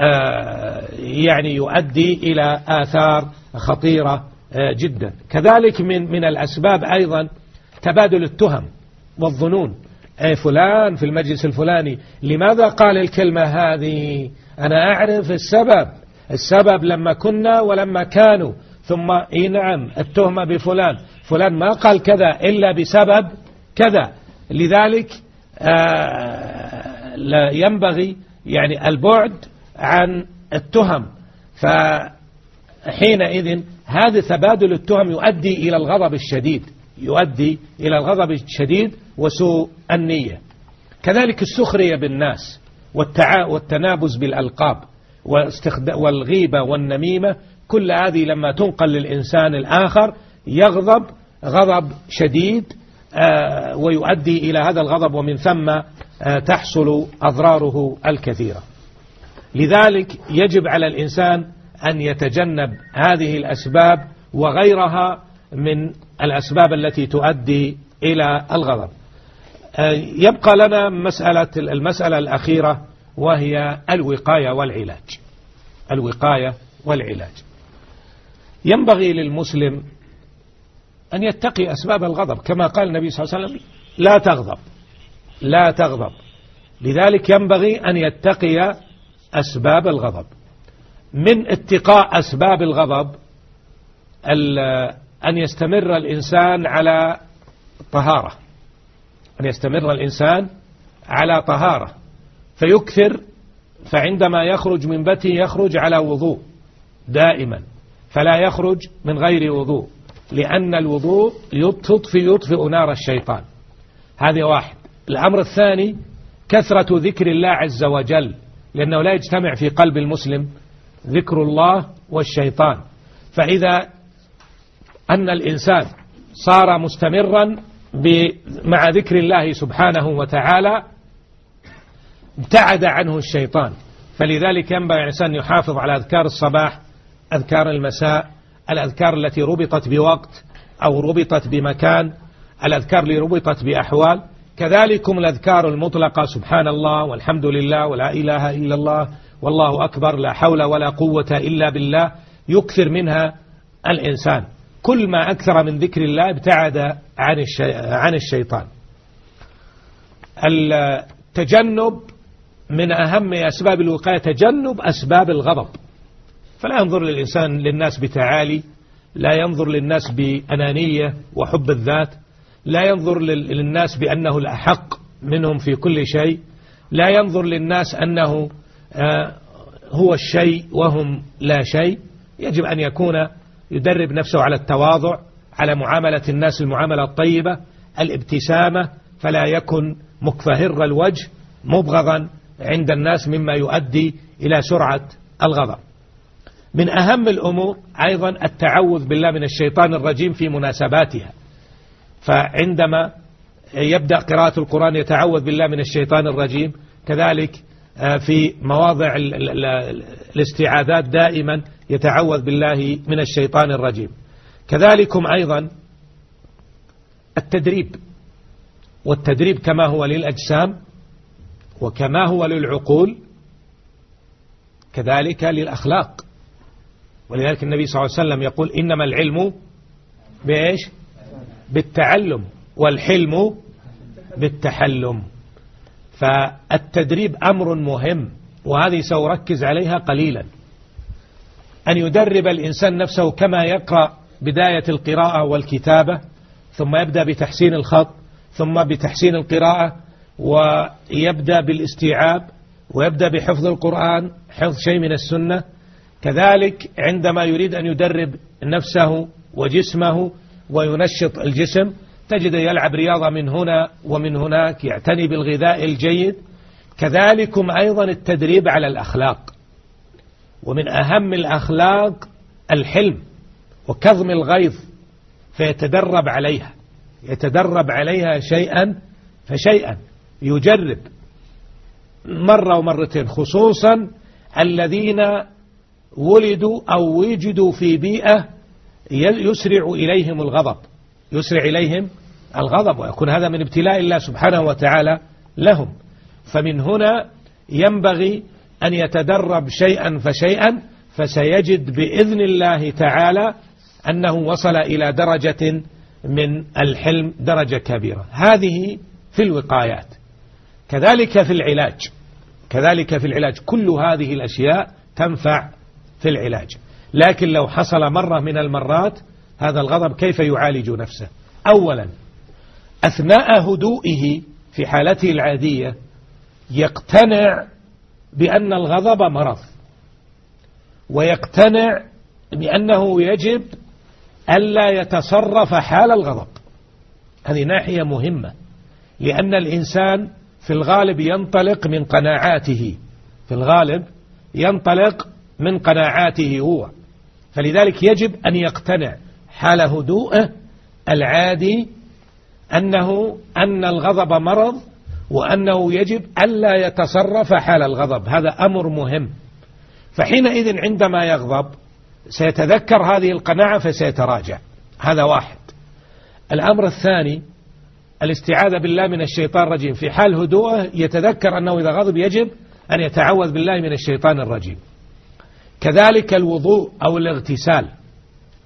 آه، يعني يؤدي إلى آثار خطيرة آه، جدا. كذلك من من الأسباب أيضا تبادل التهم والظنون. أي فلان في المجلس الفلاني. لماذا قال الكلمة هذه؟ أنا أعرف السبب. السبب لما كنا ولما كانوا. ثم نعم التهمة بفلان. فلان ما قال كذا إلا بسبب كذا. لذلك آه لا ينبغي يعني البعد عن التهم. فحينئذ هذا تبادل التهم يؤدي إلى الغضب الشديد. يؤدي إلى الغضب الشديد وسوء النية. كذلك السخرية بالناس والتنابز بالألقاب والغيبة والنميمة كل هذه لما تنقل للإنسان الآخر يغضب غضب شديد آه، ويؤدي إلى هذا الغضب ومن ثم آه، تحصل أضراره الكثيرة. لذلك يجب على الإنسان أن يتجنب هذه الأسباب وغيرها من الأسباب التي تؤدي إلى الغضب. آه، يبقى لنا مسألة المسألة الأخيرة وهي الوقاية والعلاج. الوقاية والعلاج. ينبغي للمسلم أن يتقي أسباب الغضب كما قال النبي صلى الله عليه وسلم لا تغضب لا تغضب. لذلك ينبغي أن يتقي أسباب الغضب. من اتقاء أسباب الغضب أن يستمر الإنسان على طهارة. أن يستمر الإنسان على طهارة. فيكثر فعندما يخرج من بته يخرج على وضوء دائما. فلا يخرج من غير وضوء لأن الوضوء يطفئ يطفئ نار الشيطان. هذه واحد. الأمر الثاني كثرة ذكر الله عز وجل لأنه لا يجتمع في قلب المسلم ذكر الله والشيطان. فإذا أن الإنسان صار مستمرا مع ذكر الله سبحانه وتعالى ابتعد عنه الشيطان. فلذلك ينبغي الإنسان يحافظ على أذكار الصباح أذكار المساء الأذكار التي ربطت بوقت أو ربطت بمكان الأذكار اللي ربطت بأحوال. كذلكم الأذكار المطلقة سبحان الله والحمد لله ولا إله إلا الله والله أكبر لا حول ولا قوة إلا بالله يكثر منها الإنسان. كل ما أكثر من ذكر الله ابتعد عن, الشي... عن الشيطان. التجنب من أهم أسباب الوقاية تجنب أسباب الغضب. فلا ينظر للإنسان للناس بتعالي لا ينظر للناس بأنانية وحب الذات لا ينظر للناس بأنه الأحق منهم في كل شيء لا ينظر للناس أنه آه، هو الشيء وهم لا شيء. يجب أن يكون يدرب نفسه على التواضع على معاملة الناس المعاملة الطيبة الابتسامة فلا يكن مكفهر الوجه مبغضا عند الناس مما يؤدي إلى سرعة الغضب. من أهم الأمور أيضا التعوذ بالله من الشيطان الرجيم في مناسباتها. فعندما يبدأ قراءة القرآن يتعوذ بالله من الشيطان الرجيم كذلك آه، في مواضع الاستعاذات دائما يتعوذ بالله من الشيطان الرجيم. كذلكم أيضا التدريب والتدريب كما هو للأجسام وكما هو للعقول كذلك للأخلاق. ولذلك النبي صلى الله عليه وسلم يقول إنما العلم بإيش؟ بالتعلم والحلم بالتحلم. فالتدريب أمر مهم وهذه سأركز عليها قليلا. أن يدرب الإنسان نفسه كما يقرأ بداية القراءة والكتابة ثم يبدأ بتحسين الخط ثم بتحسين القراءة ويبدأ بالاستيعاب ويبدأ بحفظ القرآن حفظ شيء من السنة. كذلك عندما يريد أن يدرب نفسه وجسمه وينشط الجسم تجد يلعب رياضة من هنا ومن هناك يعتني بالغذاء الجيد. كذلكم أيضا التدريب على الأخلاق. ومن أهم الأخلاق الحلم وكظم الغيظ فيتدرب عليها. يتدرب عليها شيئا فشيئا يجرب. مرة ومرتين خصوصا الذين ولدوا أو وجدوا في بيئة يسرع إليهم الغضب. يسرع إليهم الغضب ويكون هذا من ابتلاء الله سبحانه وتعالى لهم. فمن هنا ينبغي أن يتدرب شيئا فشيئا فسيجد بإذن الله تعالى أنه وصل إلى درجة من الحلم درجة كبيرة. هذه في الوقايات. كذلك في العلاج. كذلك في العلاج. كل هذه الأشياء تنفع في العلاج. لكن لو حصل مرة من المرات هذا الغضب كيف يعالج نفسه؟ أولا أثناء هدوئه في حالته العادية يقتنع بأن الغضب مرض. ويقتنع بأنه يجب ألا يتصرف حال الغضب. هذه ناحية مهمة لأن الإنسان في الغالب ينطلق من قناعاته. في الغالب ينطلق من قناعاته هو. فلذلك يجب أن يقتنع حال هدوءه العادي أنه أن الغضب مرض وأنه يجب ألا يتصرف حال الغضب. هذا أمر مهم. فحينئذ عندما يغضب سيتذكر هذه القناعة فسيتراجع. هذا واحد. الأمر الثاني الاستعاذة بالله من الشيطان الرجيم. في حال هدوءه يتذكر أنه إذا غضب يجب أن يتعوذ بالله من الشيطان الرجيم. كذلك الوضوء أو الاغتسال.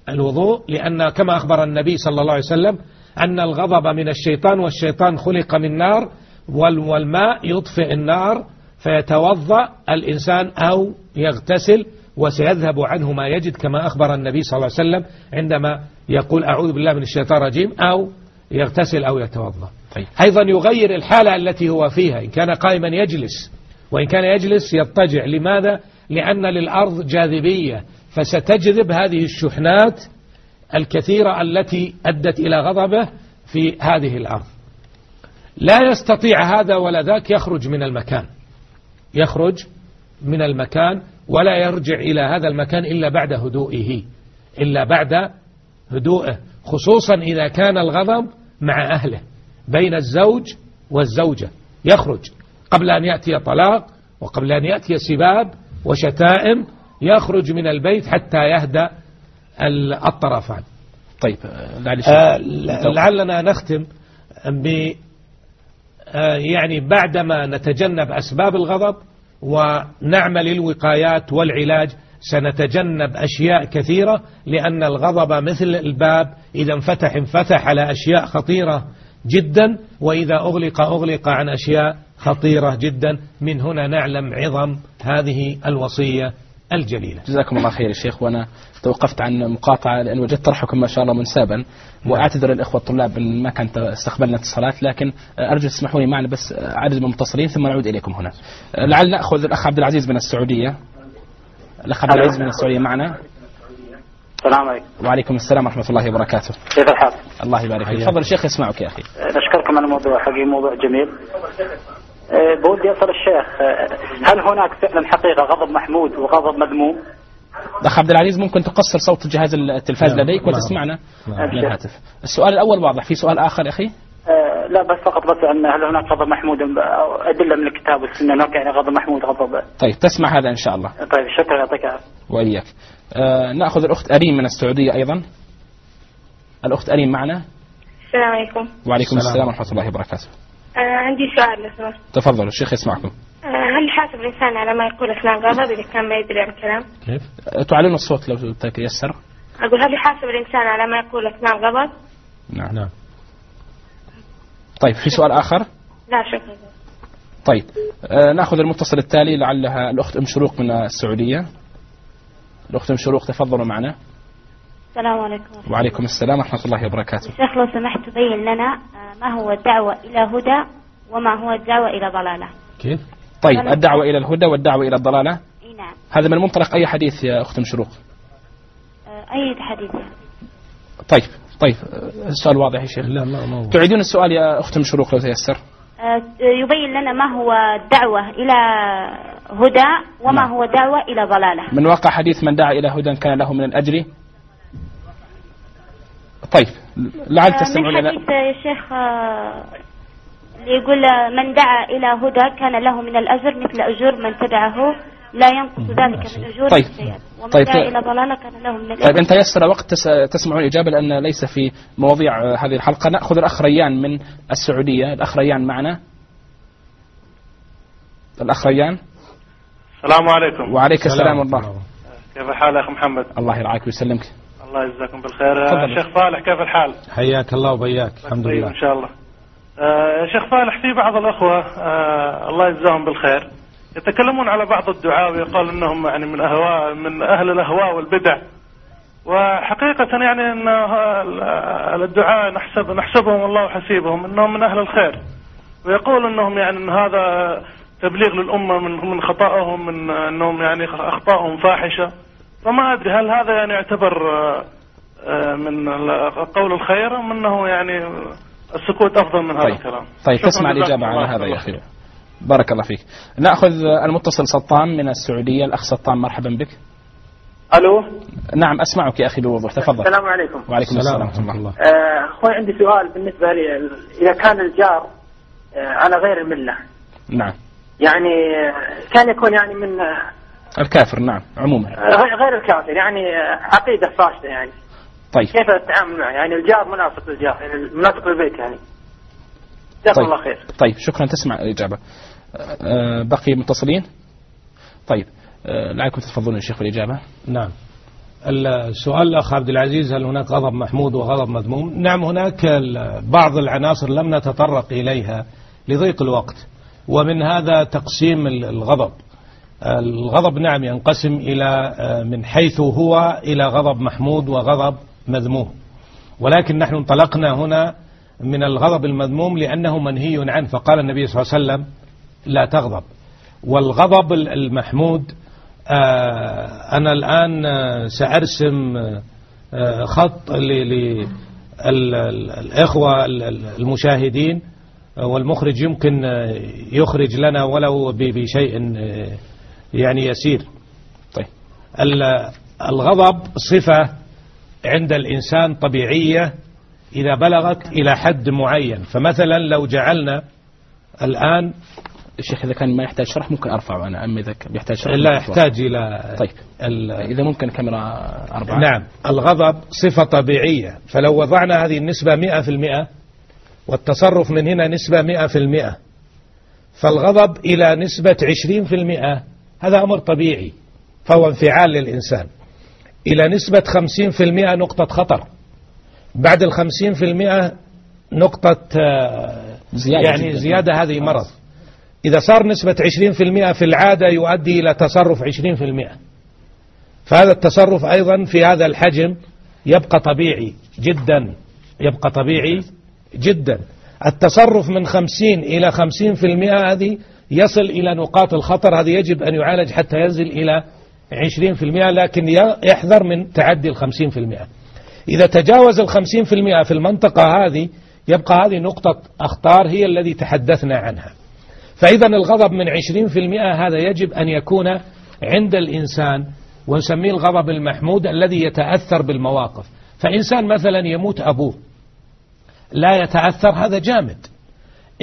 الوضوء لأن كما أخبر النبي صلى الله عليه وسلم أن الغضب من الشيطان والشيطان خلق من نار والماء يطفئ النار فيتوضأ الإنسان أو يغتسل وسيذهب عنه ما يجد كما أخبر النبي صلى الله عليه وسلم عندما يقول أعوذ بالله من الشيطان الرجيم أو يغتسل أو يتوضأ طيب. أيضا يغير الحالة التي هو فيها إن كان قائما يجلس وإن كان يجلس يضطجع لماذا؟ لأن للأرض جاذبية فستجذب هذه الشحنات الكثيرة التي أدت إلى غضبه في هذه الأرض لا يستطيع هذا ولا ذاك يخرج من المكان. يخرج من المكان ولا يرجع إلى هذا المكان إلا بعد هدوئه إلا بعد هدوئه خصوصا إذا كان الغضب مع أهله بين الزوج والزوجة. يخرج. قبل أن يأتي طلاق وقبل أن يأتي سباب وشتائم يخرج من البيت حتى يهدأ الطرفان. طيب آه لعلنا نختم ب آه يعني بعدما نتجنب أسباب الغضب ونعمل الوقايات والعلاج سنتجنب أشياء كثيرة لأن الغضب مثل الباب إذا انفتح انفتح على أشياء خطيرة جدا وإذا أغلق أغلق عن أشياء خطيرة جدا. من هنا نعلم عظم هذه الوصية الجليلة جزاكم الله خير يا شيخ. وأنا توقفت عن مقاطعة لأن وجدت طرحكم ما شاء الله منسابا. وأعتذر الإخوة الطلاب أن ما كانت استقبلنا اتصالات لكن أرجو تسمحوا لي معنا بس عدد من المتصلين ثم نعود إليكم هنا. لعل نأخذ الأخ عبد العزيز من السعودية. الأخ عبد العزيز من السعودية معنا. السلام عليكم. وعليكم السلام ورحمة الله وبركاته. كيف الحال؟ الله يبارك فيك. تفضل الشيخ يسمعك يا أخي. نشكركم على الموضوع حقيقي موضوع جميل. أه، بودي أسأل الشيخ أه، هل هناك فعلا حقيقة غضب محمود وغضب مذموم؟ أخ عبد العزيز ممكن تقصر صوت جهاز التلفاز نعم. لديك وتسمعنا. نعم. من الهاتف السؤال الأول واضح في سؤال آخر يا أخي؟ أه لا بس فقط بس أن هل هناك غضب محمود؟ أدلة من الكتاب والسنة هناك يعني غضب محمود غضب. طيب تسمع هذا إن شاء الله. طيب شكرا يعطيك العافية. وإياك. آه نأخذ الأخت أريم من السعودية أيضا. الأخت أريم معنا؟ السلام عليكم. وعليكم السلام, السلام ورحمة الله وبركاته. آه عندي سؤال سمحت تفضل الشيخ يسمعكم آه هل يحاسب الإنسان على ما يقول أثناء الغضب إذا كان ما يدري عن الكلام؟ كيف؟ تعلن الصوت لو تيسر أقول هل يحاسب الإنسان على ما يقول أثناء الغضب؟ نعم نعم طيب في سؤال آخر؟ لا شكرا طيب آه نأخذ المتصل التالي لعلها الأخت أم شروق من السعودية الأخت أم شروق تفضلوا معنا السلام عليكم. وعليكم السلام ورحمة الله وبركاته. شيخ لو سمحت تبين لنا ما هو الدعوة إلى هدى وما هو الدعوة إلى ضلالة؟ كيف؟ طيب الدعوة إلى الهدى والدعوة إلى الضلالة؟ نعم. هذا من منطلق أي حديث يا أخت شروق أي حديث؟ طيب طيب السؤال واضح يا شيخ. لا ما ما تعيدون السؤال يا أخت شروق لو تيسر. يبين لنا ما هو الدعوة إلى هدى وما نعم. هو دعوة إلى ضلالة. من واقع حديث من دعا إلى هدى كان له من الأجر طيب لعل آه، تستمعون من حديث يا شيخ آه، يقول آه، من دعا إلى هدى كان له من الأجر مثل أجور من تبعه لا ينقص ذلك من أجور طيب. السيئات ومن طيب. دعا إلى ضلالة كان له من طيب الأجر. أنت يسر وقت تس- تسمعون الإجابة لأن ليس في مواضيع هذه الحلقة. نأخذ الأخ ريان من السعودية. الأخ ريان معنا؟ الأخ ريان السلام عليكم. وعليك السلام ورحمة الله كيف أخ محمد؟ الله يرعاك ويسلمك. الله يجزاكم بالخير. آه، شيخ صالح كيف الحال؟ حياك الله وبياك. الحمد لله. إن شاء الله. آه، شيخ صالح في بعض الأخوة آه، الله يجزاهم بالخير يتكلمون على بعض الدعاء ويقال إنهم يعني من أهواء من أهل الأهواء والبدع. وحقيقة يعني إن ه- الدعاء نحسب نحسبهم والله حسيبهم إنهم من أهل الخير. ويقول إنهم يعني إن هذا تبليغ للأمة من من خطأهم من إنهم يعني اخطائهم فاحشة. فما أدري هل هذا يعني يعتبر آه، آه، من قول الخير أم أنه يعني السكوت أفضل من هذا طيب. الكلام؟ طيب تسمع الإجابة على هذا يا. أخي. بارك الله فيك. نأخذ المتصل سطام من السعودية الأخ سطام مرحبا بك. ألو؟ نعم أسمعك يا أخي بوضوح تفضل. السلام عليكم. وعليكم السلام. ورحمة الله. آه، أخوي عندي سؤال بالنسبة لي. إذا كان الجار آه، على غير الملة نعم. يعني آه، كان يكون يعني من آه، الكافر نعم عموما. غير غير الكافر يعني عقيدة فاسده يعني. طيب. كيف التعامل معه؟ يعني الجار منافق للجار يعني منافق للبيت يعني. جزاكم طيب. الله خير. طيب شكرا تسمع الإجابة. أه، بقي متصلين؟ طيب. أه، لعلكم تتفضلون يا شيخ بالإجابة. نعم. السؤال الأخ عبد العزيز هل هناك غضب محمود وغضب مذموم؟ نعم هناك بعض العناصر لم نتطرق إليها لضيق الوقت ومن هذا تقسيم ال- الغضب. الغضب نعم ينقسم إلى آه، من حيث هو إلى غضب محمود وغضب مذموم. ولكن نحن انطلقنا هنا من الغضب المذموم لأنه منهي عنه فقال النبي صلى الله عليه وسلم لا تغضب. والغضب ال- المحمود آه، أنا الآن آه، سأرسم خط للإخوة المشاهدين والمخرج يمكن يخرج لنا ولو بشيء يعني يسير. طيب. ال- الغضب صفة عند الإنسان طبيعية إذا بلغت إلى حد معين. فمثلا لو جعلنا الآن الشيخ إذا كان ما يحتاج شرح ممكن أرفعه أنا أما إذا كان يحتاج شرح لا يحتاج إلى طيب. إذا ممكن كاميرا أربعة. نعم. الغضب صفة طبيعية. فلو وضعنا هذه النسبة مئة في المئة والتصرف من هنا نسبة مئة في المئة فالغضب إلى نسبة عشرين في المئة هذا أمر طبيعي فهو انفعال للإنسان. إلى نسبة خمسين في المئة نقطة خطر. بعد الخمسين في المئة نقطة آه، زيادة يعني. زيادة هذه مرض. إذا صار نسبة 20% في العادة يؤدي إلى تصرف 20% فهذا التصرف أيضا في هذا الحجم يبقى طبيعي جدا يبقى طبيعي جدا. التصرف من 50 إلى 50% هذه يصل إلى نقاط الخطر هذه يجب أن يعالج حتى ينزل إلى 20% لكن يحذر من تعدي ال 50% إذا تجاوز ال 50% في المنطقة هذه يبقى هذه نقطة أخطار هي الذي تحدثنا عنها. فإذا الغضب من 20% هذا يجب أن يكون عند الإنسان ونسميه الغضب المحمود الذي يتأثر بالمواقف. فإنسان مثلا يموت أبوه لا يتأثر هذا جامد.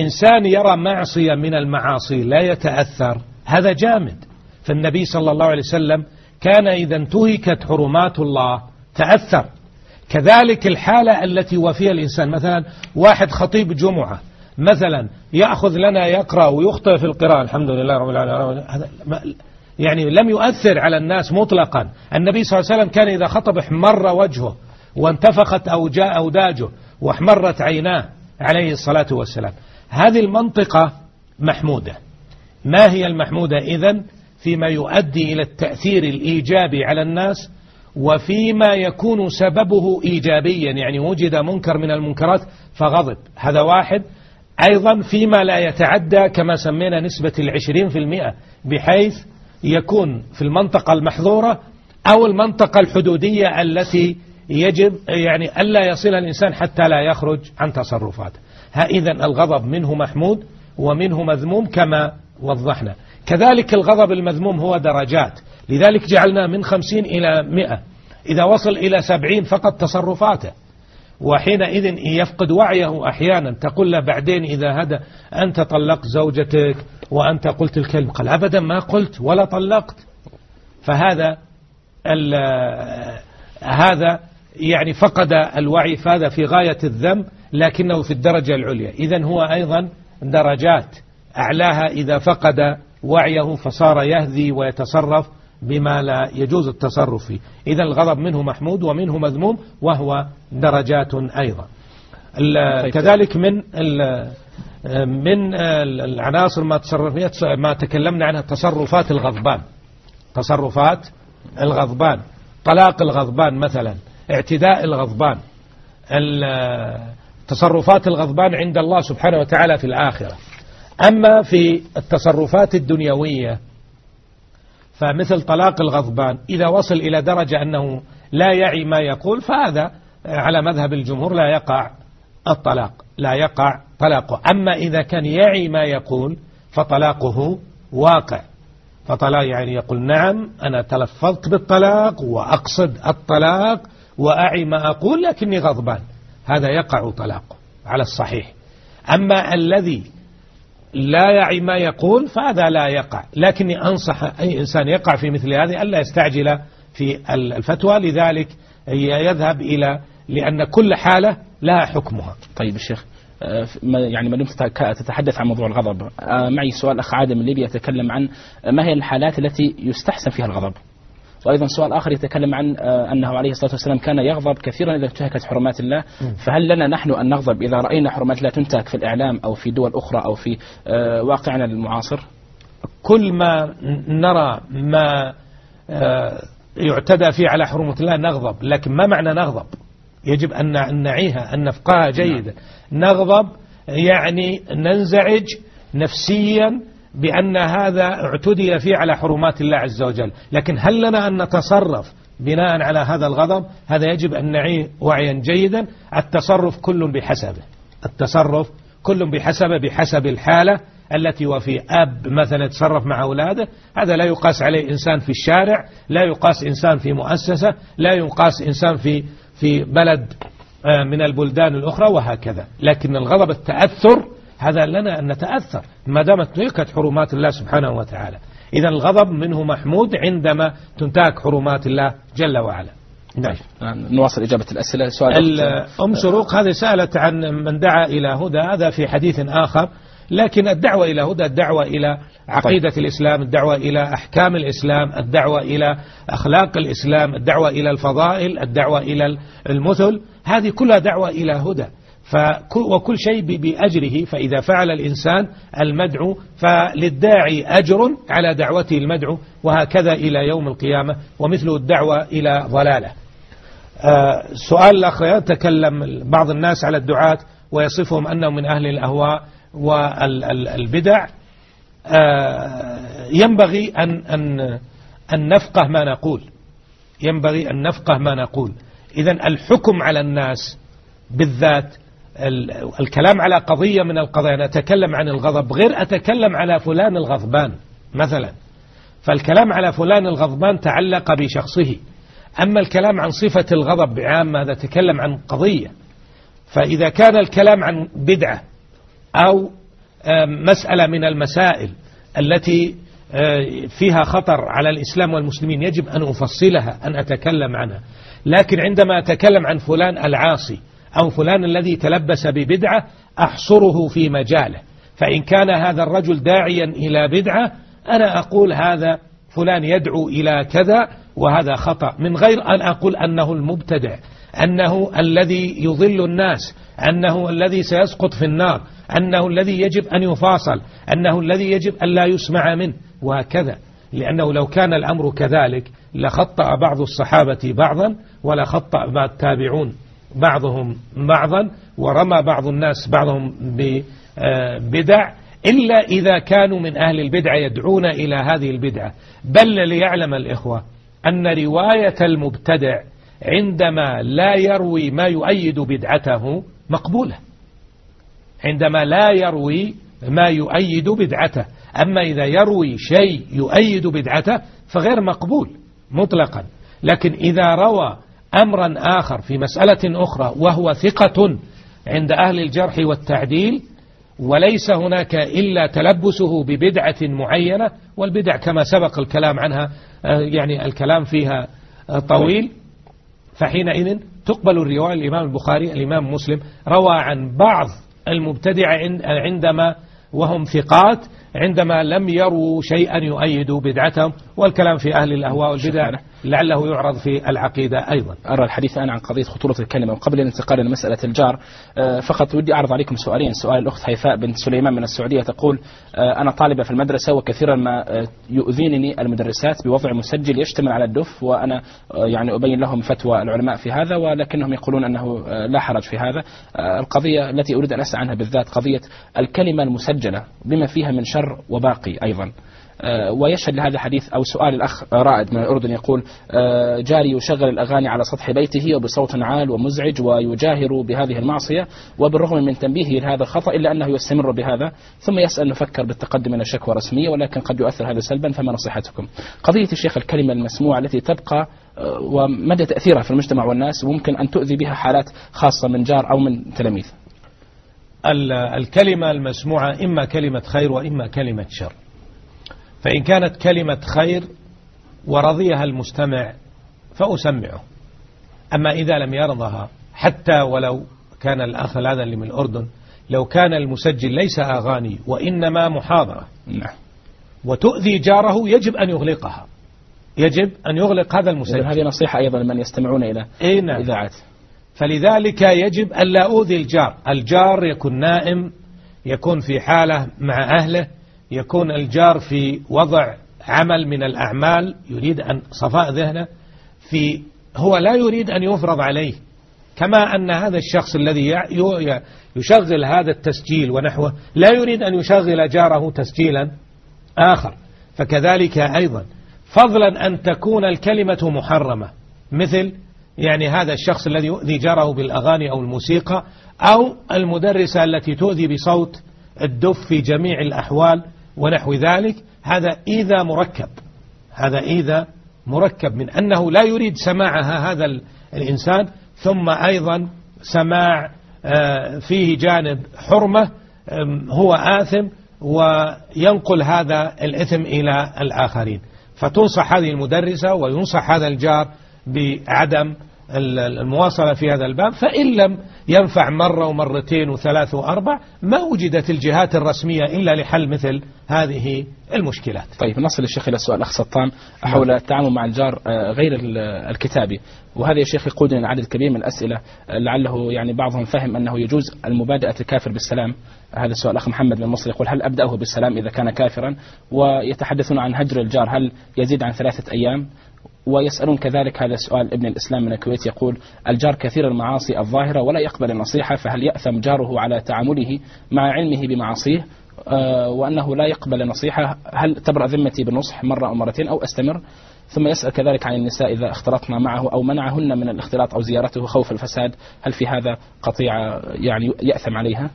إنسان يرى معصية من المعاصي لا يتأثر. هذا جامد. فالنبي صلى الله عليه وسلم كان إذا انتهكت حرمات الله تأثر. كذلك الحالة التي وفيها الإنسان مثلا واحد خطيب جمعة مثلا يأخذ لنا يقرأ ويخطئ في القراءة الحمد لله رب العالمين هذا يعني لم يؤثر على الناس مطلقا. النبي صلى الله عليه وسلم كان إذا خطب احمر وجهه وانتفخت أوجاء أوداجه واحمرت عيناه عليه الصلاة والسلام. هذه المنطقة محمودة. ما هي المحمودة إذن؟ فيما يؤدي إلى التأثير الإيجابي على الناس وفيما يكون سببه إيجابيا يعني وجد منكر من المنكرات فغضب. هذا واحد. أيضا فيما لا يتعدى كما سمينا نسبة العشرين في المئة بحيث يكون في المنطقة المحظورة أو المنطقة الحدودية التي يجب يعني ألا يصل الإنسان حتى لا يخرج عن تصرفاته. إذا الغضب منه محمود ومنه مذموم كما وضحنا. كذلك الغضب المذموم هو درجات. لذلك جعلنا من خمسين إلى مئة. إذا وصل إلى سبعين فقط تصرفاته. وحينئذ يفقد وعيه أحيانا تقول له بعدين إذا هذا أنت طلقت زوجتك وأنت قلت الكلمة. قال أبدا ما قلت ولا طلقت. فهذا هذا يعني فقد الوعي. فهذا في غاية الذنب. لكنه في الدرجة العليا. إذا هو أيضا درجات أعلاها إذا فقد وعيه فصار يهذي ويتصرف بما لا يجوز التصرف فيه. إذا الغضب منه محمود ومنه مذموم وهو درجات أيضا. طيب. كذلك من من العناصر ما ما تكلمنا عنها تصرفات الغضبان. تصرفات الغضبان. طلاق الغضبان مثلا. اعتداء الغضبان. تصرفات الغضبان عند الله سبحانه وتعالى في الآخرة. أما في التصرفات الدنيوية فمثل طلاق الغضبان إذا وصل إلى درجة أنه لا يعي ما يقول فهذا على مذهب الجمهور لا يقع الطلاق لا يقع طلاقه. أما إذا كان يعي ما يقول فطلاقه واقع. فطلاق يعني يقول نعم أنا تلفظت بالطلاق وأقصد الطلاق وأعي ما أقول لكني غضبان. هذا يقع طلاقه على الصحيح. أما الذي لا يعي ما يقول فهذا لا يقع. لكني أنصح أي إنسان يقع في مثل هذه ألا يستعجل في الفتوى. لذلك يذهب إلى لأن كل حالة لها حكمها. طيب الشيخ آه، يعني ما دمت تتحدث عن موضوع الغضب. آه، معي سؤال أخ عادل من ليبيا يتكلم عن ما هي الحالات التي يستحسن فيها الغضب؟ وأيضا سؤال آخر يتكلم عن آه، أنه عليه الصلاة والسلام كان يغضب كثيرا إذا انتهكت حرمات الله. فهل لنا نحن أن نغضب إذا رأينا حرمات الله تنتهك في الإعلام أو في دول أخرى أو في آه، واقعنا المعاصر؟ كل ما نرى ما آه، يعتدى فيه على حرمة الله نغضب لكن ما معنى نغضب؟ يجب أن نعيها أن نفقهها جيدا. نغضب يعني ننزعج نفسيا بأن هذا اعتدي فيه على حرمات الله عز وجل. لكن هل لنا أن نتصرف بناء على هذا الغضب؟ هذا يجب أن نعيه وعيا جيدا. التصرف كل بحسبه. التصرف كل بحسبه بحسب الحالة التي وفي أب مثلا يتصرف مع أولاده. هذا لا يقاس عليه إنسان في الشارع لا يقاس إنسان في مؤسسة لا يقاس إنسان في في بلد آه، من البلدان الأخرى وهكذا. لكن الغضب التأثر هذا لنا أن نتأثر ما دامت تنتهكت حرمات الله سبحانه وتعالى. إذا الغضب منه محمود عندما تنتهك حرمات الله جل وعلا. نعم. نواصل إجابة الأسئلة. سؤال أم شروق هذه سألت عن من دعا إلى هدى هذا في حديث آخر. لكن الدعوة إلى هدى الدعوة إلى عقيدة طيب. الإسلام الدعوة إلى أحكام الإسلام الدعوة إلى أخلاق الإسلام الدعوة إلى الفضائل الدعوة إلى المثل هذه كلها دعوة إلى هدى. وكل شيء بأجره فإذا فعل الإنسان المدعو فللداعي أجر على دعوته المدعو وهكذا إلى يوم القيامة ومثل الدعوة إلى ضلالة. آه، سؤال الأخ تكلم بعض الناس على الدعاة ويصفهم أنهم من أهل الأهواء والبدع. آه، ينبغي أن, أن, أن نفقه ما نقول. ينبغي أن نفقه ما نقول. إذا الحكم على الناس بالذات الكلام على قضية من القضايا أنا أتكلم عن الغضب غير أتكلم على فلان الغضبان مثلا. فالكلام على فلان الغضبان تعلق بشخصه. أما الكلام عن صفة الغضب بعامة هذا تكلم عن قضية. فإذا كان الكلام عن بدعة أو مسألة من المسائل التي فيها خطر على الإسلام والمسلمين يجب أن أفصلها أن أتكلم عنها. لكن عندما أتكلم عن فلان العاصي أو فلان الذي تلبس ببدعة أحصره في مجاله. فإن كان هذا الرجل داعيا إلى بدعة أنا أقول هذا فلان يدعو إلى كذا وهذا خطأ. من غير أن أقول أنه المبتدع أنه الذي يضل الناس أنه الذي سيسقط في النار أنه الذي يجب أن يفاصل أنه الذي يجب أن لا يسمع منه وهكذا. لأنه لو كان الأمر كذلك لخطأ بعض الصحابة بعضا ولخطأ التابعون. بعضهم بعضا ورمى بعض الناس بعضهم ببدع إلا إذا كانوا من أهل البدع يدعون إلى هذه البدعة. بل ليعلم الإخوة أن رواية المبتدع عندما لا يروي ما يؤيد بدعته مقبولة. عندما لا يروي ما يؤيد بدعته. أما إذا يروي شيء يؤيد بدعته فغير مقبول مطلقا. لكن إذا روى أمرا آخر في مسألة أخرى وهو ثقة عند أهل الجرح والتعديل وليس هناك إلا تلبسه ببدعة معينة والبدع كما سبق الكلام عنها آه، يعني الكلام فيها آه، طويل. فحينئذ تقبل الرواية الإمام البخاري الإمام مسلم روى عن بعض المبتدع عندما وهم ثقات عندما لم يروا شيئا يؤيد بدعتهم. والكلام في أهل الأهواء والبدع لعله يعرض في العقيدة أيضا. أرى الحديث الآن عن قضية خطورة الكلمة. وقبل الانتقال إلى مسألة الجار آه، فقط ودي أعرض عليكم سؤالين. سؤال الأخت هيفاء بنت سليمان من السعودية تقول آه، أنا طالبة في المدرسة وكثيرا ما آه، يؤذينني المدرسات بوضع مسجل يشتمل على الدف وأنا يعني أبين لهم فتوى العلماء في هذا ولكنهم يقولون أنه لا حرج في هذا. القضية التي أريد أن أسأل عنها بالذات قضية الكلمة المسجلة بما فيها من شر وباقي أيضا. ويشهد لهذا الحديث أو سؤال الأخ رائد من الأردن يقول آه، جاري يشغل الأغاني على سطح بيته وبصوت عال ومزعج ويجاهر بهذه المعصية وبالرغم من تنبيهه لهذا الخطأ إلا أنه يستمر بهذا ثم يسأل نفكر بالتقدم إلى شكوى رسمية ولكن قد يؤثر هذا سلبا فما نصيحتكم؟ قضية الشيخ الكلمة المسموعة التي تبقى آه، ومدى تأثيرها في المجتمع والناس ممكن أن تؤذي بها حالات خاصة من جار أو من تلاميذ. الكلمة المسموعة إما كلمة خير وإما كلمة شر. فإن كانت كلمة خير ورضيها المستمع فأسمعه. أما إذا لم يرضها حتى ولو كان الأخ هذا اللي من الأردن لو كان المسجل ليس أغاني وإنما محاضرة. نعم. وتؤذي جاره يجب أن يغلقها. يجب أن يغلق هذا المسجل. هذه نصيحة أيضا لمن يستمعون إلى إيه نعم. إذاعات فلذلك يجب أن لا أوذي الجار. الجار يكون نائم يكون في حالة مع أهله يكون الجار في وضع عمل من الأعمال يريد أن صفاء ذهنه في هو لا يريد أن يفرض عليه. كما أن هذا الشخص الذي يشغل هذا التسجيل ونحوه لا يريد أن يشغل جاره تسجيلا آخر. فكذلك أيضا فضلا أن تكون الكلمة محرمة. مثل يعني هذا الشخص الذي يؤذي جاره بالأغاني أو الموسيقى أو المدرسة التي تؤذي بصوت الدف في جميع الأحوال ونحو ذلك هذا إذا مركب. هذا إذا مركب من أنه لا يريد سماعها هذا الإنسان ثم أيضا سماع آه، فيه جانب حرمة هو آثم وينقل هذا الإثم إلى الآخرين. فتنصح هذه المدرسة وينصح هذا الجار بعدم المواصلة في هذا الباب فإن لم ينفع مرة ومرتين وثلاث وأربع ما وجدت الجهات الرسمية إلا لحل مثل هذه المشكلات. طيب نصل الشيخ إلى السؤال أخ سطام حول نعم. التعامل مع الجار آه، غير الكتابي. وهذا يا شيخ يقودنا عدد كبير من الأسئلة لعله يعني بعضهم فهم أنه يجوز المبادئة الكافر بالسلام. هذا السؤال أخ محمد من مصر يقول هل أبدأه بالسلام إذا كان كافرا؟ ويتحدثون عن هجر الجار هل يزيد عن ثلاثة أيام؟ ويسألون كذلك هذا السؤال ابن الإسلام من الكويت يقول الجار كثير المعاصي الظاهرة ولا يقبل النصيحة فهل يأثم جاره على تعامله مع علمه بمعاصيه؟ آه، وأنه لا يقبل النصيحة هل تبرأ ذمتي بالنصح مرة أو مرتين أو أستمر؟ ثم يسأل كذلك عن النساء إذا اختلطنا معه أو منعهن من الاختلاط أو زيارته خوف الفساد هل في هذا قطيعة يعني يأثم عليها؟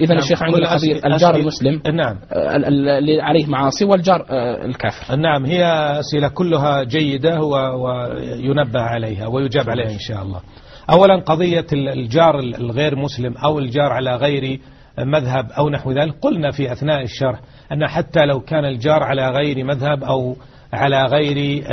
إذا نعم الشيخ عندنا قضية الجار المسلم نعم. اللي عليه معاصي والجار آه، الكافر. نعم هي أسئلة كلها جيدة وينبه عليها ويجاب عليها إن شاء الله. أولا قضية الجار الغير مسلم أو الجار على غير مذهب أو نحو ذلك. قلنا في أثناء الشرح أن حتى لو كان الجار على غير مذهب أو على غير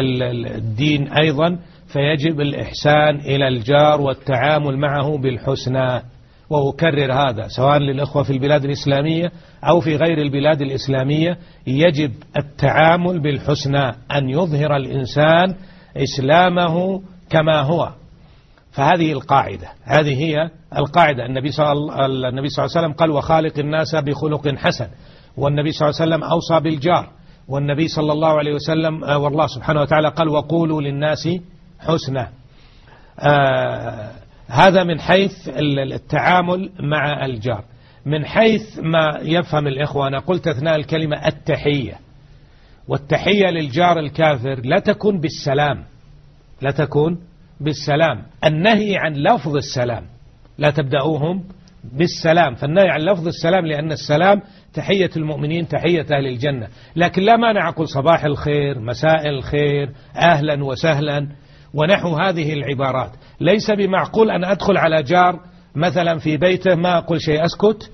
الدين أيضا فيجب الإحسان إلى الجار والتعامل معه بالحسنى. وأكرر هذا سواء للأخوة في البلاد الإسلامية أو في غير البلاد الإسلامية يجب التعامل بالحسنى أن يظهر الإنسان إسلامه كما هو. فهذه القاعدة هذه هي القاعدة. النبي صلى الله عليه وسلم قال وخالق الناس بخلق حسن. والنبي صلى الله عليه وسلم أوصى بالجار. والنبي صلى الله عليه وسلم آه، والله سبحانه وتعالى قال وقولوا للناس حسنا آه هذا من حيث التعامل مع الجار. من حيث ما يفهم الإخوة أنا قلت أثناء الكلمة التحية. والتحية للجار الكافر لا تكون بالسلام. لا تكون بالسلام. النهي عن لفظ السلام لا تبدأوهم بالسلام. فالنهي عن لفظ السلام لأن السلام تحية المؤمنين تحية أهل الجنة. لكن لا مانع أقول صباح الخير مساء الخير أهلا وسهلا. ونحو هذه العبارات. ليس بمعقول أن أدخل على جار مثلا في بيته ما أقول شيء أسكت.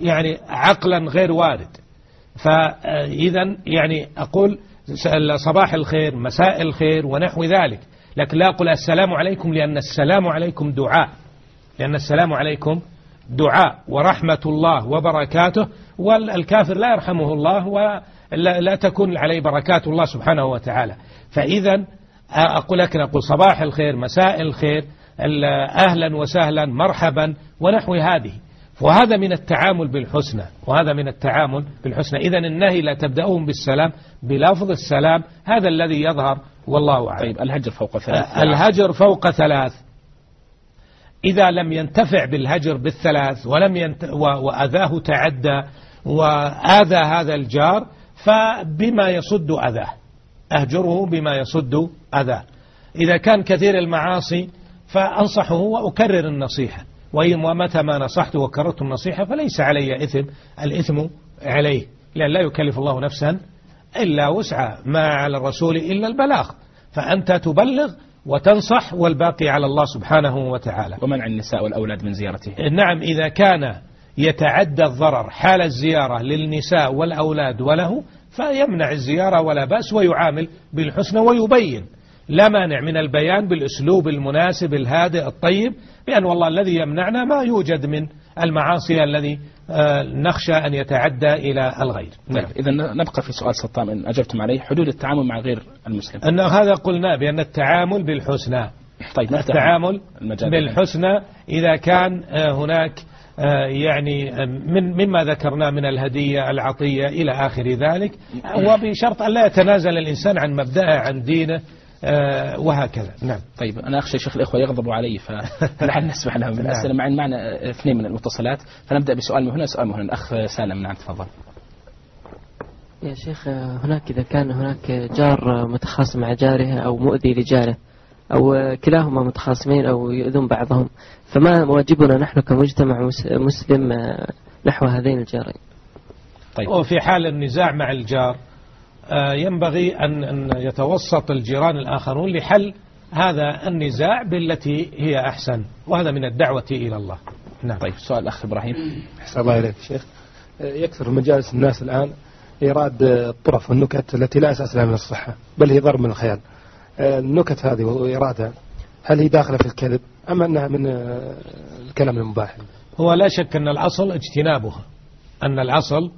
يعني عقلا غير وارد. فإذا يعني أقول صباح الخير مساء الخير ونحو ذلك. لكن لا أقول السلام عليكم لأن السلام عليكم دعاء. لأن السلام عليكم دعاء. ورحمة الله وبركاته. والكافر لا يرحمه الله ولا لا تكون عليه بركات الله سبحانه وتعالى. فإذا أقول لك أقول صباح الخير مساء الخير أهلا وسهلا مرحبا ونحو هذه. وهذا من التعامل بالحسنى وهذا من التعامل بالحسنى. إذا النهي لا تبدأهم بالسلام بلفظ السلام هذا الذي يظهر والله أعلم. طيب الهجر فوق ثلاث. الهجر فوق ثلاث. إذا لم ينتفع بالهجر بالثلاث ولم ينت... و... وأذاه تعدى وآذى هذا الجار فبما يصد أذاه. أهجره بما يصد أذاه إذا كان كثير المعاصي فأنصحه وأكرر النصيحة. ومتى ما نصحت وكررت النصيحة فليس علي إثم الإثم عليه لأن لا يكلف الله نفسا إلا وسعى ما على الرسول إلا البلاغ. فأنت تبلغ وتنصح والباقي على الله سبحانه وتعالى. ومنع النساء والأولاد من زيارته. نعم إذا كان يتعدى الضرر حال الزيارة للنساء والأولاد وله فيمنع الزيارة ولا بأس ويعامل بالحسنى ويبين. لا مانع من البيان بالأسلوب المناسب الهادئ الطيب بأن والله الذي يمنعنا ما يوجد من المعاصي الذي آه، نخشى أن يتعدى إلى الغير. نعم. إذا نبقى في سؤال سطام إن أجبتم عليه حدود التعامل مع غير المسلم. أن هذا قلنا بأن التعامل بالحسنى. طيب التعامل بالحسنى إذا كان آه، هناك يعني من مما ذكرنا من الهدية العطية إلى آخر ذلك وبشرط أن لا يتنازل الإنسان عن مبدأه عن دينه آه، وهكذا. نعم. طيب أنا أخشى شيخ الإخوة يغضبوا علي فلعل نسمح لهم. نعم. معنا معنا اثنين من المتصلات. فنبدأ بسؤال من هنا سؤال من هنا الأخ سالم نعم تفضل. يا شيخ هناك إذا كان هناك جار متخاصم مع جاره أو مؤذي لجاره أو كلاهما متخاصمين أو يؤذون بعضهم. فما واجبنا نحن كمجتمع مسلم نحو هذين الجارين. طيب. وفي حال النزاع مع الجار آه، ينبغي أن أن يتوسط الجيران الآخرون لحل هذا النزاع بالتي هي أحسن. وهذا من الدعوة إلى الله. نعم. طيب سؤال الأخ إبراهيم. أحسن الله إليك شيخ. آه، يكثر مجالس الناس الآن إيراد الطرف والنكت التي لا أساس لها من الصحة بل هي ضرب من الخيال. آه، النكت هذه وإيرادها هل هي داخلة في الكذب أم أنها من الكلام المباح؟ هو لا شك أن الأصل اجتنابها. أن الأصل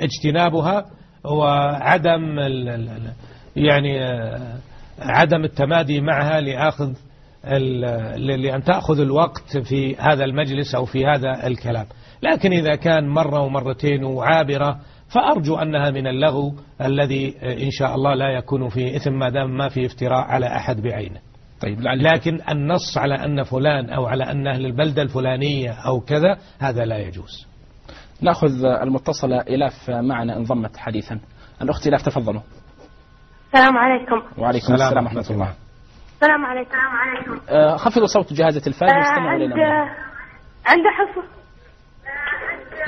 اجتنابها وعدم يعني آه، عدم التمادي معها لأخذ لأن تأخذ الوقت في هذا المجلس أو في هذا الكلام. لكن إذا كان مرة ومرتين وعابرة فأرجو أنها من اللغو الذي آه، إن شاء الله لا يكون فيه إثم ما دام ما في افتراء على أحد بعينه. طيب لكن النص على أن فلان أو على أن أهل البلدة الفلانية أو كذا هذا لا يجوز. نأخذ المتصلة إلاف معنا انضمت حديثا. الأخت إلاف تفضلوا. السلام عليكم. وعليكم السلام ورحمة الله. السلام عليكم. السلام عليكم. آه خفضوا صوت جهاز التلفاز واستمعوا عند عند حفظ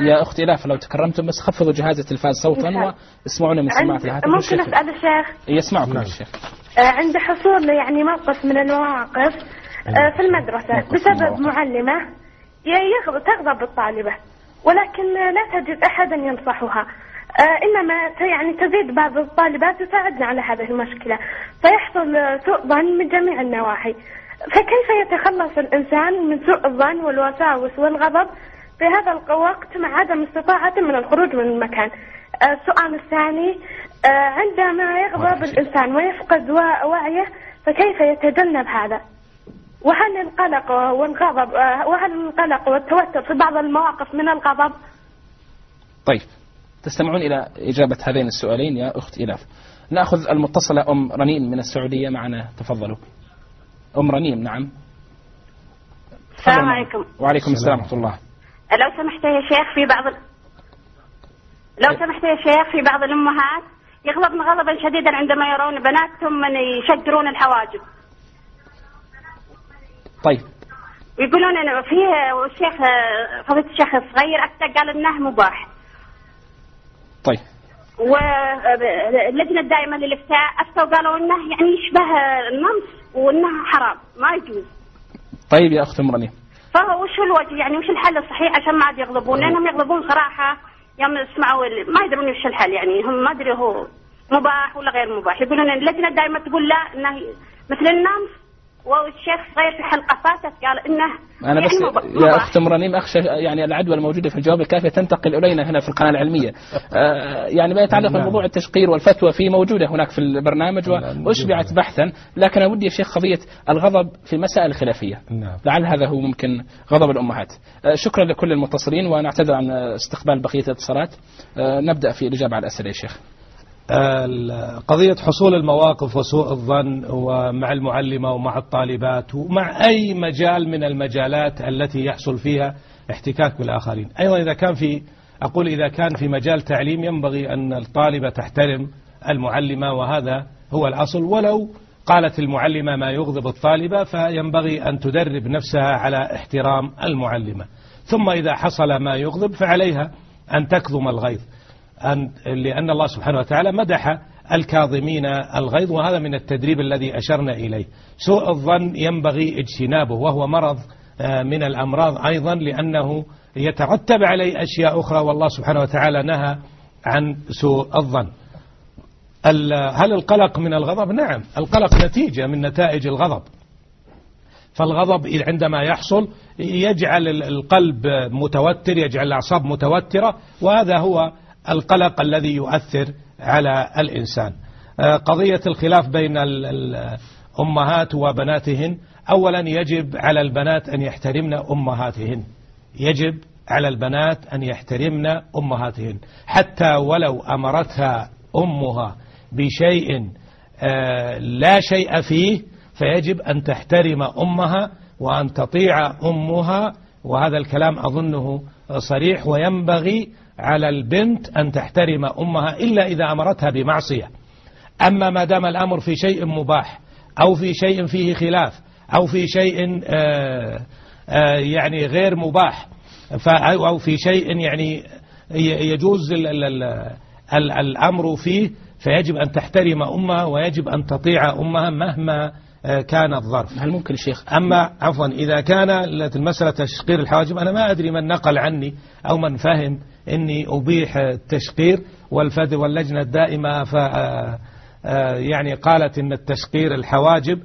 يا أختي إلاف لو تكرمتم بس خفضوا جهاز التلفاز صوتا واسمعونا من سماعة الهاتف. ممكن أسأل الشيخ؟ يسمعكم نعم. الشيخ. آه عند حصول يعني موقف من المواقف آه في المدرسة. بسبب معلمة تغضب الطالبة ولكن لا تجد أحدا ينصحها. آه إنما يعني تزيد بعض الطالبات تساعدنا على هذه المشكلة فيحصل سوء ظن من جميع النواحي. فكيف يتخلص الإنسان من سوء الظن والوساوس والغضب؟ في هذا الوقت مع عدم استطاعته من الخروج من المكان. آه، السؤال الثاني آه، عندما يغضب الإنسان ويفقد وعيه فكيف يتجنب هذا؟ وهل القلق والغضب وهل القلق والتوتر في بعض المواقف من الغضب؟ طيب تستمعون إلى إجابة هذين السؤالين يا أخت إلاف. نأخذ المتصلة أم رنين من السعودية معنا. تفضلوا. أم رنين نعم. السلام عليكم. وعليكم السلام. ورحمة الله. لو سمحت يا شيخ في بعض لو سمحت يا شيخ في بعض الأمهات يغضبن غضبا شديدا عندما يرون بناتهم من يشجرون الحواجب. طيب. يقولون إنه فيه والشيخ فضيلة الشيخ الصغير أكثر قال إنه مباح. طيب. واللجنة الدائمة للإفتاء أفتوا قالوا إنه يعني يشبه النمس وإنه حرام ما يجوز. طيب يا أخت مرني فهو وش الوجه؟ يعني وش الحل الصحيح عشان ما عاد يغضبون لأنهم يغضبون صراحة يوم يسمعوا ال- ما يدرون وش الحل يعني هم ما أدري هو مباح ولا غير مباح. يقولون إن اللجنة الدائمة تقول لا إنه مثل النمس والشيخ صغير في حلقة فاتت قال إنه أنا بس يا مباح. أخت مرنيم أخشى يعني العدوى الموجودة في الجواب الكافي تنتقل إلينا هنا في القناة العلمية. آه، يعني ما يتعلق نعم. بموضوع التشقير والفتوى فيه موجودة هناك في البرنامج وأشبعت بحثا لكن أنا ودي يا شيخ قضية الغضب في مسائل خلافية. نعم. لعل هذا هو ممكن غضب الأمهات. آه، شكرا لكل المتصلين ونعتذر عن استقبال بقية الاتصالات. آه، نبدأ في الإجابة على الأسئلة يا شيخ. قضية حصول المواقف وسوء الظن ومع المعلمة ومع الطالبات ومع أي مجال من المجالات التي يحصل فيها احتكاك بالآخرين. أيضا إذا كان في أقول إذا كان في مجال تعليم ينبغي أن الطالبة تحترم المعلمة وهذا هو الأصل. ولو قالت المعلمة ما يغضب الطالبة فينبغي أن تدرب نفسها على احترام المعلمة. ثم إذا حصل ما يغضب فعليها أن تكظم الغيظ. أن لأن الله سبحانه وتعالى مدح الكاظمين الغيظ وهذا من التدريب الذي أشرنا إليه. سوء الظن ينبغي اجتنابه وهو مرض آه، من الأمراض أيضا لأنه يترتب عليه أشياء أخرى والله سبحانه وتعالى نهى عن سوء الظن. ال- هل القلق من الغضب؟ نعم القلق نتيجة من نتائج الغضب. فالغضب عندما يحصل يجعل ال- القلب متوتر يجعل الأعصاب متوترة وهذا هو القلق الذي يؤثر على الإنسان. آه، قضية الخلاف بين ال- الأمهات وبناتهن. أولا يجب على البنات أن يحترمن أمهاتهن. يجب على البنات أن يحترمن أمهاتهن. حتى ولو أمرتها أمها بشيء آه، لا شيء فيه فيجب أن تحترم أمها وأن تطيع أمها. وهذا الكلام أظنه صريح وينبغي على البنت أن تحترم أمها إلا إذا أمرتها بمعصية. أما ما دام الأمر في شيء مباح أو في شيء فيه خلاف أو في شيء آه، آه، يعني غير مباح أو في شيء يعني يجوز ال- ال- ال- ال- الأمر فيه فيجب أن تحترم أمها ويجب أن تطيع أمها مهما آه، كان الظرف. هل ممكن الشيخ أما عفوا إذا كان المسألة تشقير الحواجب أنا ما أدري من نقل عني أو من فهم إني أبيح التشقير والفد واللجنة الدائمة ف آه، آه، يعني قالت إن التشقير الحواجب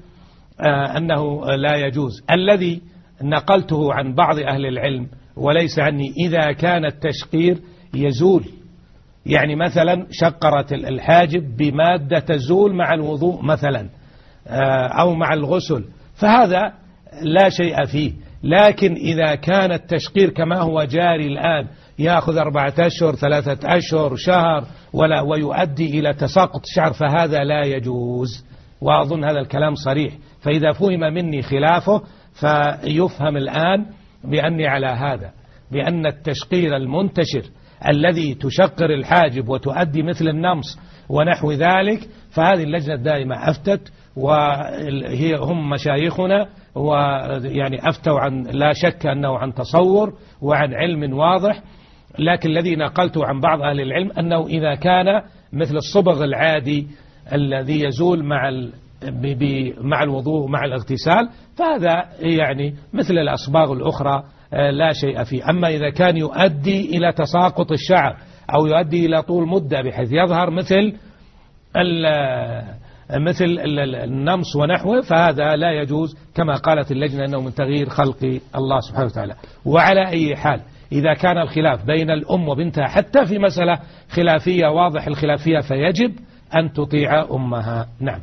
آه، أنه لا يجوز. الذي نقلته عن بعض أهل العلم وليس عني إذا كان التشقير يزول. يعني مثلا شقرت الحاجب بمادة تزول مع الوضوء مثلا أو مع الغسل فهذا لا شيء فيه. لكن إذا كان التشقير كما هو جاري الآن يأخذ أربعة أشهر ثلاثة أشهر شهر ولا ويؤدي إلى تساقط الشعر فهذا لا يجوز. وأظن هذا الكلام صريح. فإذا فهم مني خلافه فيفهم الآن بأني على هذا بأن التشقير المنتشر الذي تشقر الحاجب وتؤدي مثل النمص ونحو ذلك فهذه اللجنة الدائمة أفتت وهي هم مشايخنا ويعني أفتوا عن لا شك أنه عن تصور وعن علم واضح لكن الذي نقلته عن بعض أهل العلم أنه إذا كان مثل الصبغ العادي الذي يزول مع مع الوضوء مع الاغتسال فهذا يعني مثل الأصباغ الأخرى آه، لا شيء فيه. أما إذا كان يؤدي إلى تساقط الشعر أو يؤدي إلى طول مدة بحيث يظهر مثل ال- مثل ال- ال- النمص ونحوه فهذا لا يجوز كما قالت اللجنة أنه من تغيير خلق الله سبحانه وتعالى. وعلى أي حال إذا كان الخلاف بين الأم وبنتها حتى في مسألة خلافية واضح الخلافية فيجب أن تطيع أمها. نعم.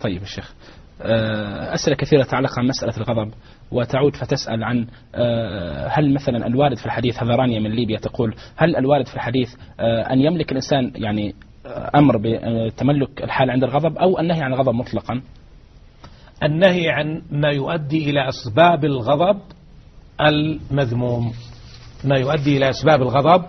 طيب الشيخ آه، أسئلة كثيرة تتعلق عن مسألة الغضب وتعود فتسأل عن آه، هل مثلا الوارد في الحديث هذا رانيا من ليبيا تقول هل الوارد في الحديث آه، أن يملك الإنسان يعني أمر بتملك الحال عند الغضب أو النهي عن الغضب مطلقا؟ النهي عن ما يؤدي إلى أسباب الغضب المذموم. ما يؤدي إلى أسباب الغضب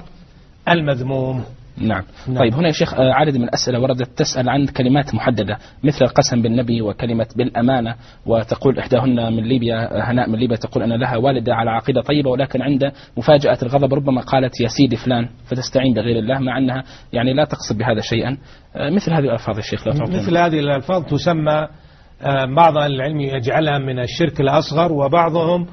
المذموم نعم. نعم. طيب هنا يا شيخ آه، عدد من الأسئلة وردت تسأل عن كلمات محددة مثل القسم بالنبي وكلمة بالأمانة وتقول إحداهن من ليبيا آه، هناء من ليبيا تقول أن لها والدة على عقيدة طيبة ولكن عند مفاجأة الغضب ربما قالت يا سيدي فلان فتستعين بغير الله مع أنها يعني لا تقصد بهذا شيئا آه، مثل هذه الألفاظ يا شيخ لو. مثل هذه الألفاظ تسمى بعض العلم يجعلها من الشرك الأصغر وبعضهم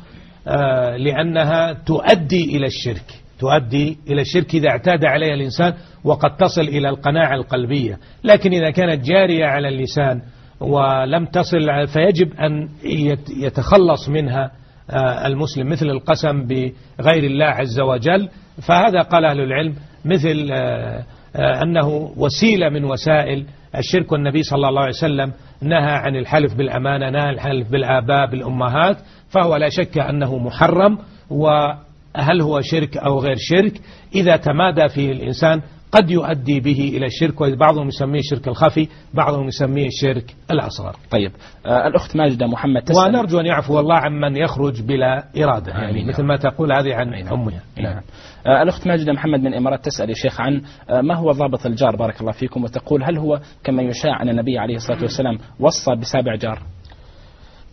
لأنها تؤدي إلى الشرك. تؤدي إلى الشرك إذا اعتاد عليها الإنسان وقد تصل إلى القناعة القلبية. لكن إذا كانت جارية على اللسان ولم تصل فيجب أن يت- يتخلص منها آه، المسلم مثل القسم بغير الله عز وجل. فهذا قال أهل العلم مثل آه، آه، أنه وسيلة من وسائل الشرك والنبي صلى الله عليه وسلم نهى عن الحلف بالأمانة نهى الحلف بالآباء بالأمهات فهو لا شك أنه محرم وهل هو شرك أو غير شرك؟ إذا تمادى فيه الإنسان قد يؤدي به إلى الشرك وبعضهم يسميه الشرك الخفي بعضهم يسميه الشرك الأصغر. طيب آه، الأخت ماجدة محمد تسأل. ونرجو أن يعفو الله عمن يخرج بلا إرادة. يعني آمين. مثل ما تقول هذه عن نعم. أمها نعم آه، الأخت ماجدة محمد من الإمارات تسأل يا شيخ عن آه، ما هو ضابط الجار؟ بارك الله فيكم. وتقول هل هو كما يشاع أن النبي عليه الصلاة والسلام وصى بسابع جار؟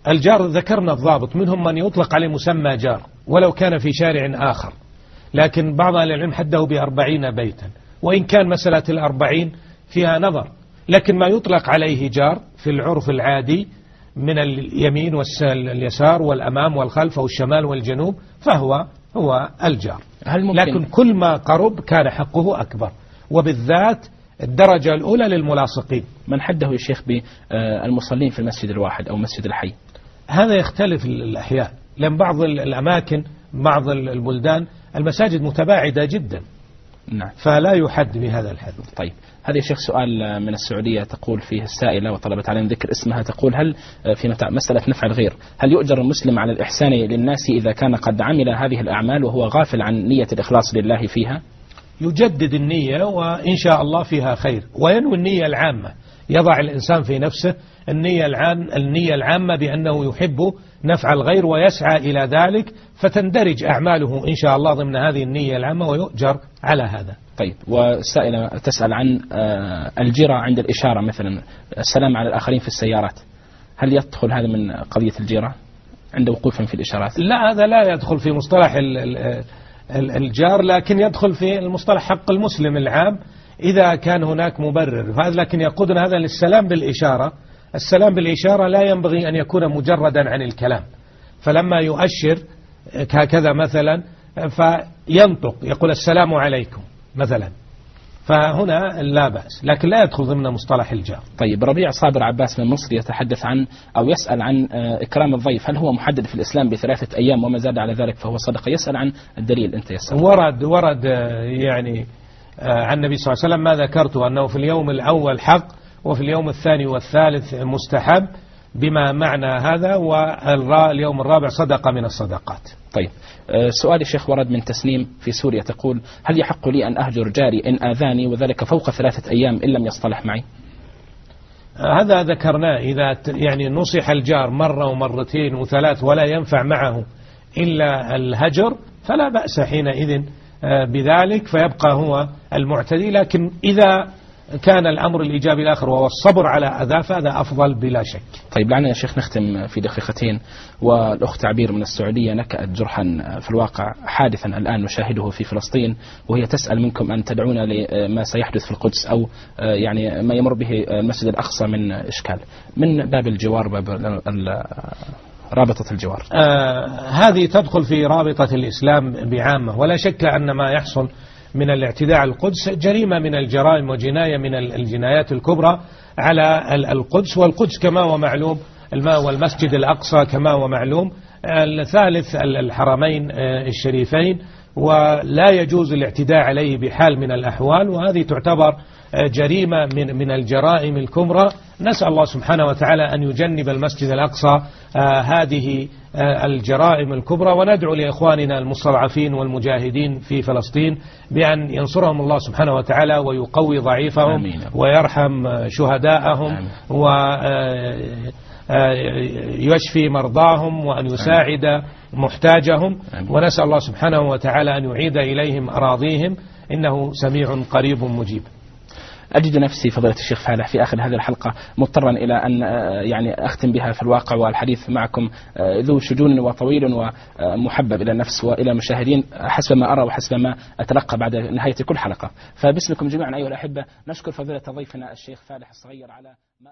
الجار ذكرنا الضابط منهم من يطلق عليه مسمى جار ولو كان في شارع آخر. لكن بعض أهل العلم حده بأربعين بيتا. وإن كان مسألة الأربعين فيها نظر. لكن ما يطلق عليه جار في العرف العادي من اليمين واليسار والأمام والخلف والشمال والجنوب فهو هو الجار. هل ممكن؟ لكن كل ما قرب كان حقه أكبر. وبالذات الدرجة الأولى للملاصقين. من حده يا شيخ بالمصلين في المسجد الواحد أو مسجد الحي؟ هذا يختلف الأحياء لأن بعض الأماكن بعض البلدان المساجد متباعدة جدا. نعم. فلا يحد بهذا الحد. طيب. يا شيخ سؤال من السعودية تقول فيه السائلة وطلبت علينا ذكر اسمها تقول هل في متع- مسألة نفع الغير. هل يؤجر المسلم على الإحسان للناس إذا كان قد عمل هذه الأعمال وهو غافل عن نية الإخلاص لله فيها؟ يجدد النية وإن شاء الله فيها خير. وينوي النية العامة. يضع الإنسان في نفسه النية العام النية العامة بأنه يحب نفع الغير ويسعى إلى ذلك فتندرج أعماله إن شاء الله ضمن هذه النية العامة ويؤجر على هذا. طيب والسائلة تسأل عن آه، الجرى عند الإشارة مثلا. السلام على الآخرين في السيارات. هل يدخل هذا من قضية الجيرة عند وقوفهم في الإشارات؟ لا هذا لا يدخل في مصطلح ال- ال- ال- الجار لكن يدخل في المصطلح حق المسلم العام. إذا كان هناك مبرر فهذا لكن يقودنا هذا للسلام بالإشارة. السلام بالإشارة لا ينبغي أن يكون مجردا عن الكلام. فلما يؤشر هكذا مثلا فينطق يقول السلام عليكم مثلا. فهنا لا بأس لكن لا يدخل ضمن مصطلح الجار. طيب ربيع صابر عباس من مصر يتحدث عن أو يسأل عن آه، إكرام الضيف. هل هو محدد في الإسلام بثلاثة أيام وما زاد على ذلك فهو صدقة؟ يسأل عن الدليل أنت يسأل ورد ورد آه، يعني آه، عن النبي صلى الله عليه وسلم ما ذكرته أنه في اليوم الأول حق وفي اليوم الثاني والثالث مستحب بما معنى هذا واليوم الرابع صدقة من الصدقات. طيب آه، سؤال يا شيخ ورد من تسنيم في سوريا تقول هل يحق لي أن أهجر جاري إن آذاني وذلك فوق ثلاثة أيام إن لم يصطلح معي؟ آه، هذا ذكرناه إذا يعني نصح الجار مرة ومرتين وثلاث ولا ينفع معه إلا الهجر فلا بأس حينئذ آه، بذلك فيبقى هو المعتدي. لكن إذا كان الأمر الإيجابي الآخر وهو الصبر على أذاه فهذا أفضل بلا شك. طيب لعلنا يا شيخ نختم في دقيقتين. والأخت عبير من السعودية نكأت جرحا في الواقع حادثا الآن نشاهده في فلسطين وهي تسأل منكم أن تدعونا لما سيحدث في القدس أو يعني ما يمر به المسجد الأقصى من إشكال. من باب الجوار باب رابطة الجوار؟ آه هذه تدخل في رابطة الإسلام بعامة. ولا شك أن ما يحصل من الاعتداء على القدس جريمة من الجرائم وجناية من ال- الجنايات الكبرى على ال- القدس. والقدس كما هو معلوم والمسجد الأقصى كما هو معلوم الثالث ال- الحرمين آه، الشريفين ولا يجوز الاعتداء عليه بحال من الأحوال. وهذه تعتبر جريمة من من الجرائم الكبرى نسأل الله سبحانه وتعالى أن يجنب المسجد الأقصى آه، هذه آه، الجرائم الكبرى وندعو لإخواننا المستضعفين والمجاهدين في فلسطين بأن ينصرهم الله سبحانه وتعالى ويقوي ضعيفهم آمين. ويرحم آه، شهداءهم آمين. ويشفي مرضاهم وأن يساعد محتاجهم. ونسأل الله سبحانه وتعالى أن يعيد إليهم أراضيهم إنه سميع قريب مجيب أجد نفسي فضيلة الشيخ فالح في آخر هذه الحلقة مضطرا إلى أن آه، يعني أختم بها في الواقع والحديث معكم آه، ذو شجون وطويل ومحبب إلى النفس وإلى المشاهدين حسب ما أرى وحسب ما أتلقى بعد نهاية كل حلقة. فباسمكم جميعا أيها الأحبة نشكر فضيلة ضيفنا الشيخ فالح الصغير على ما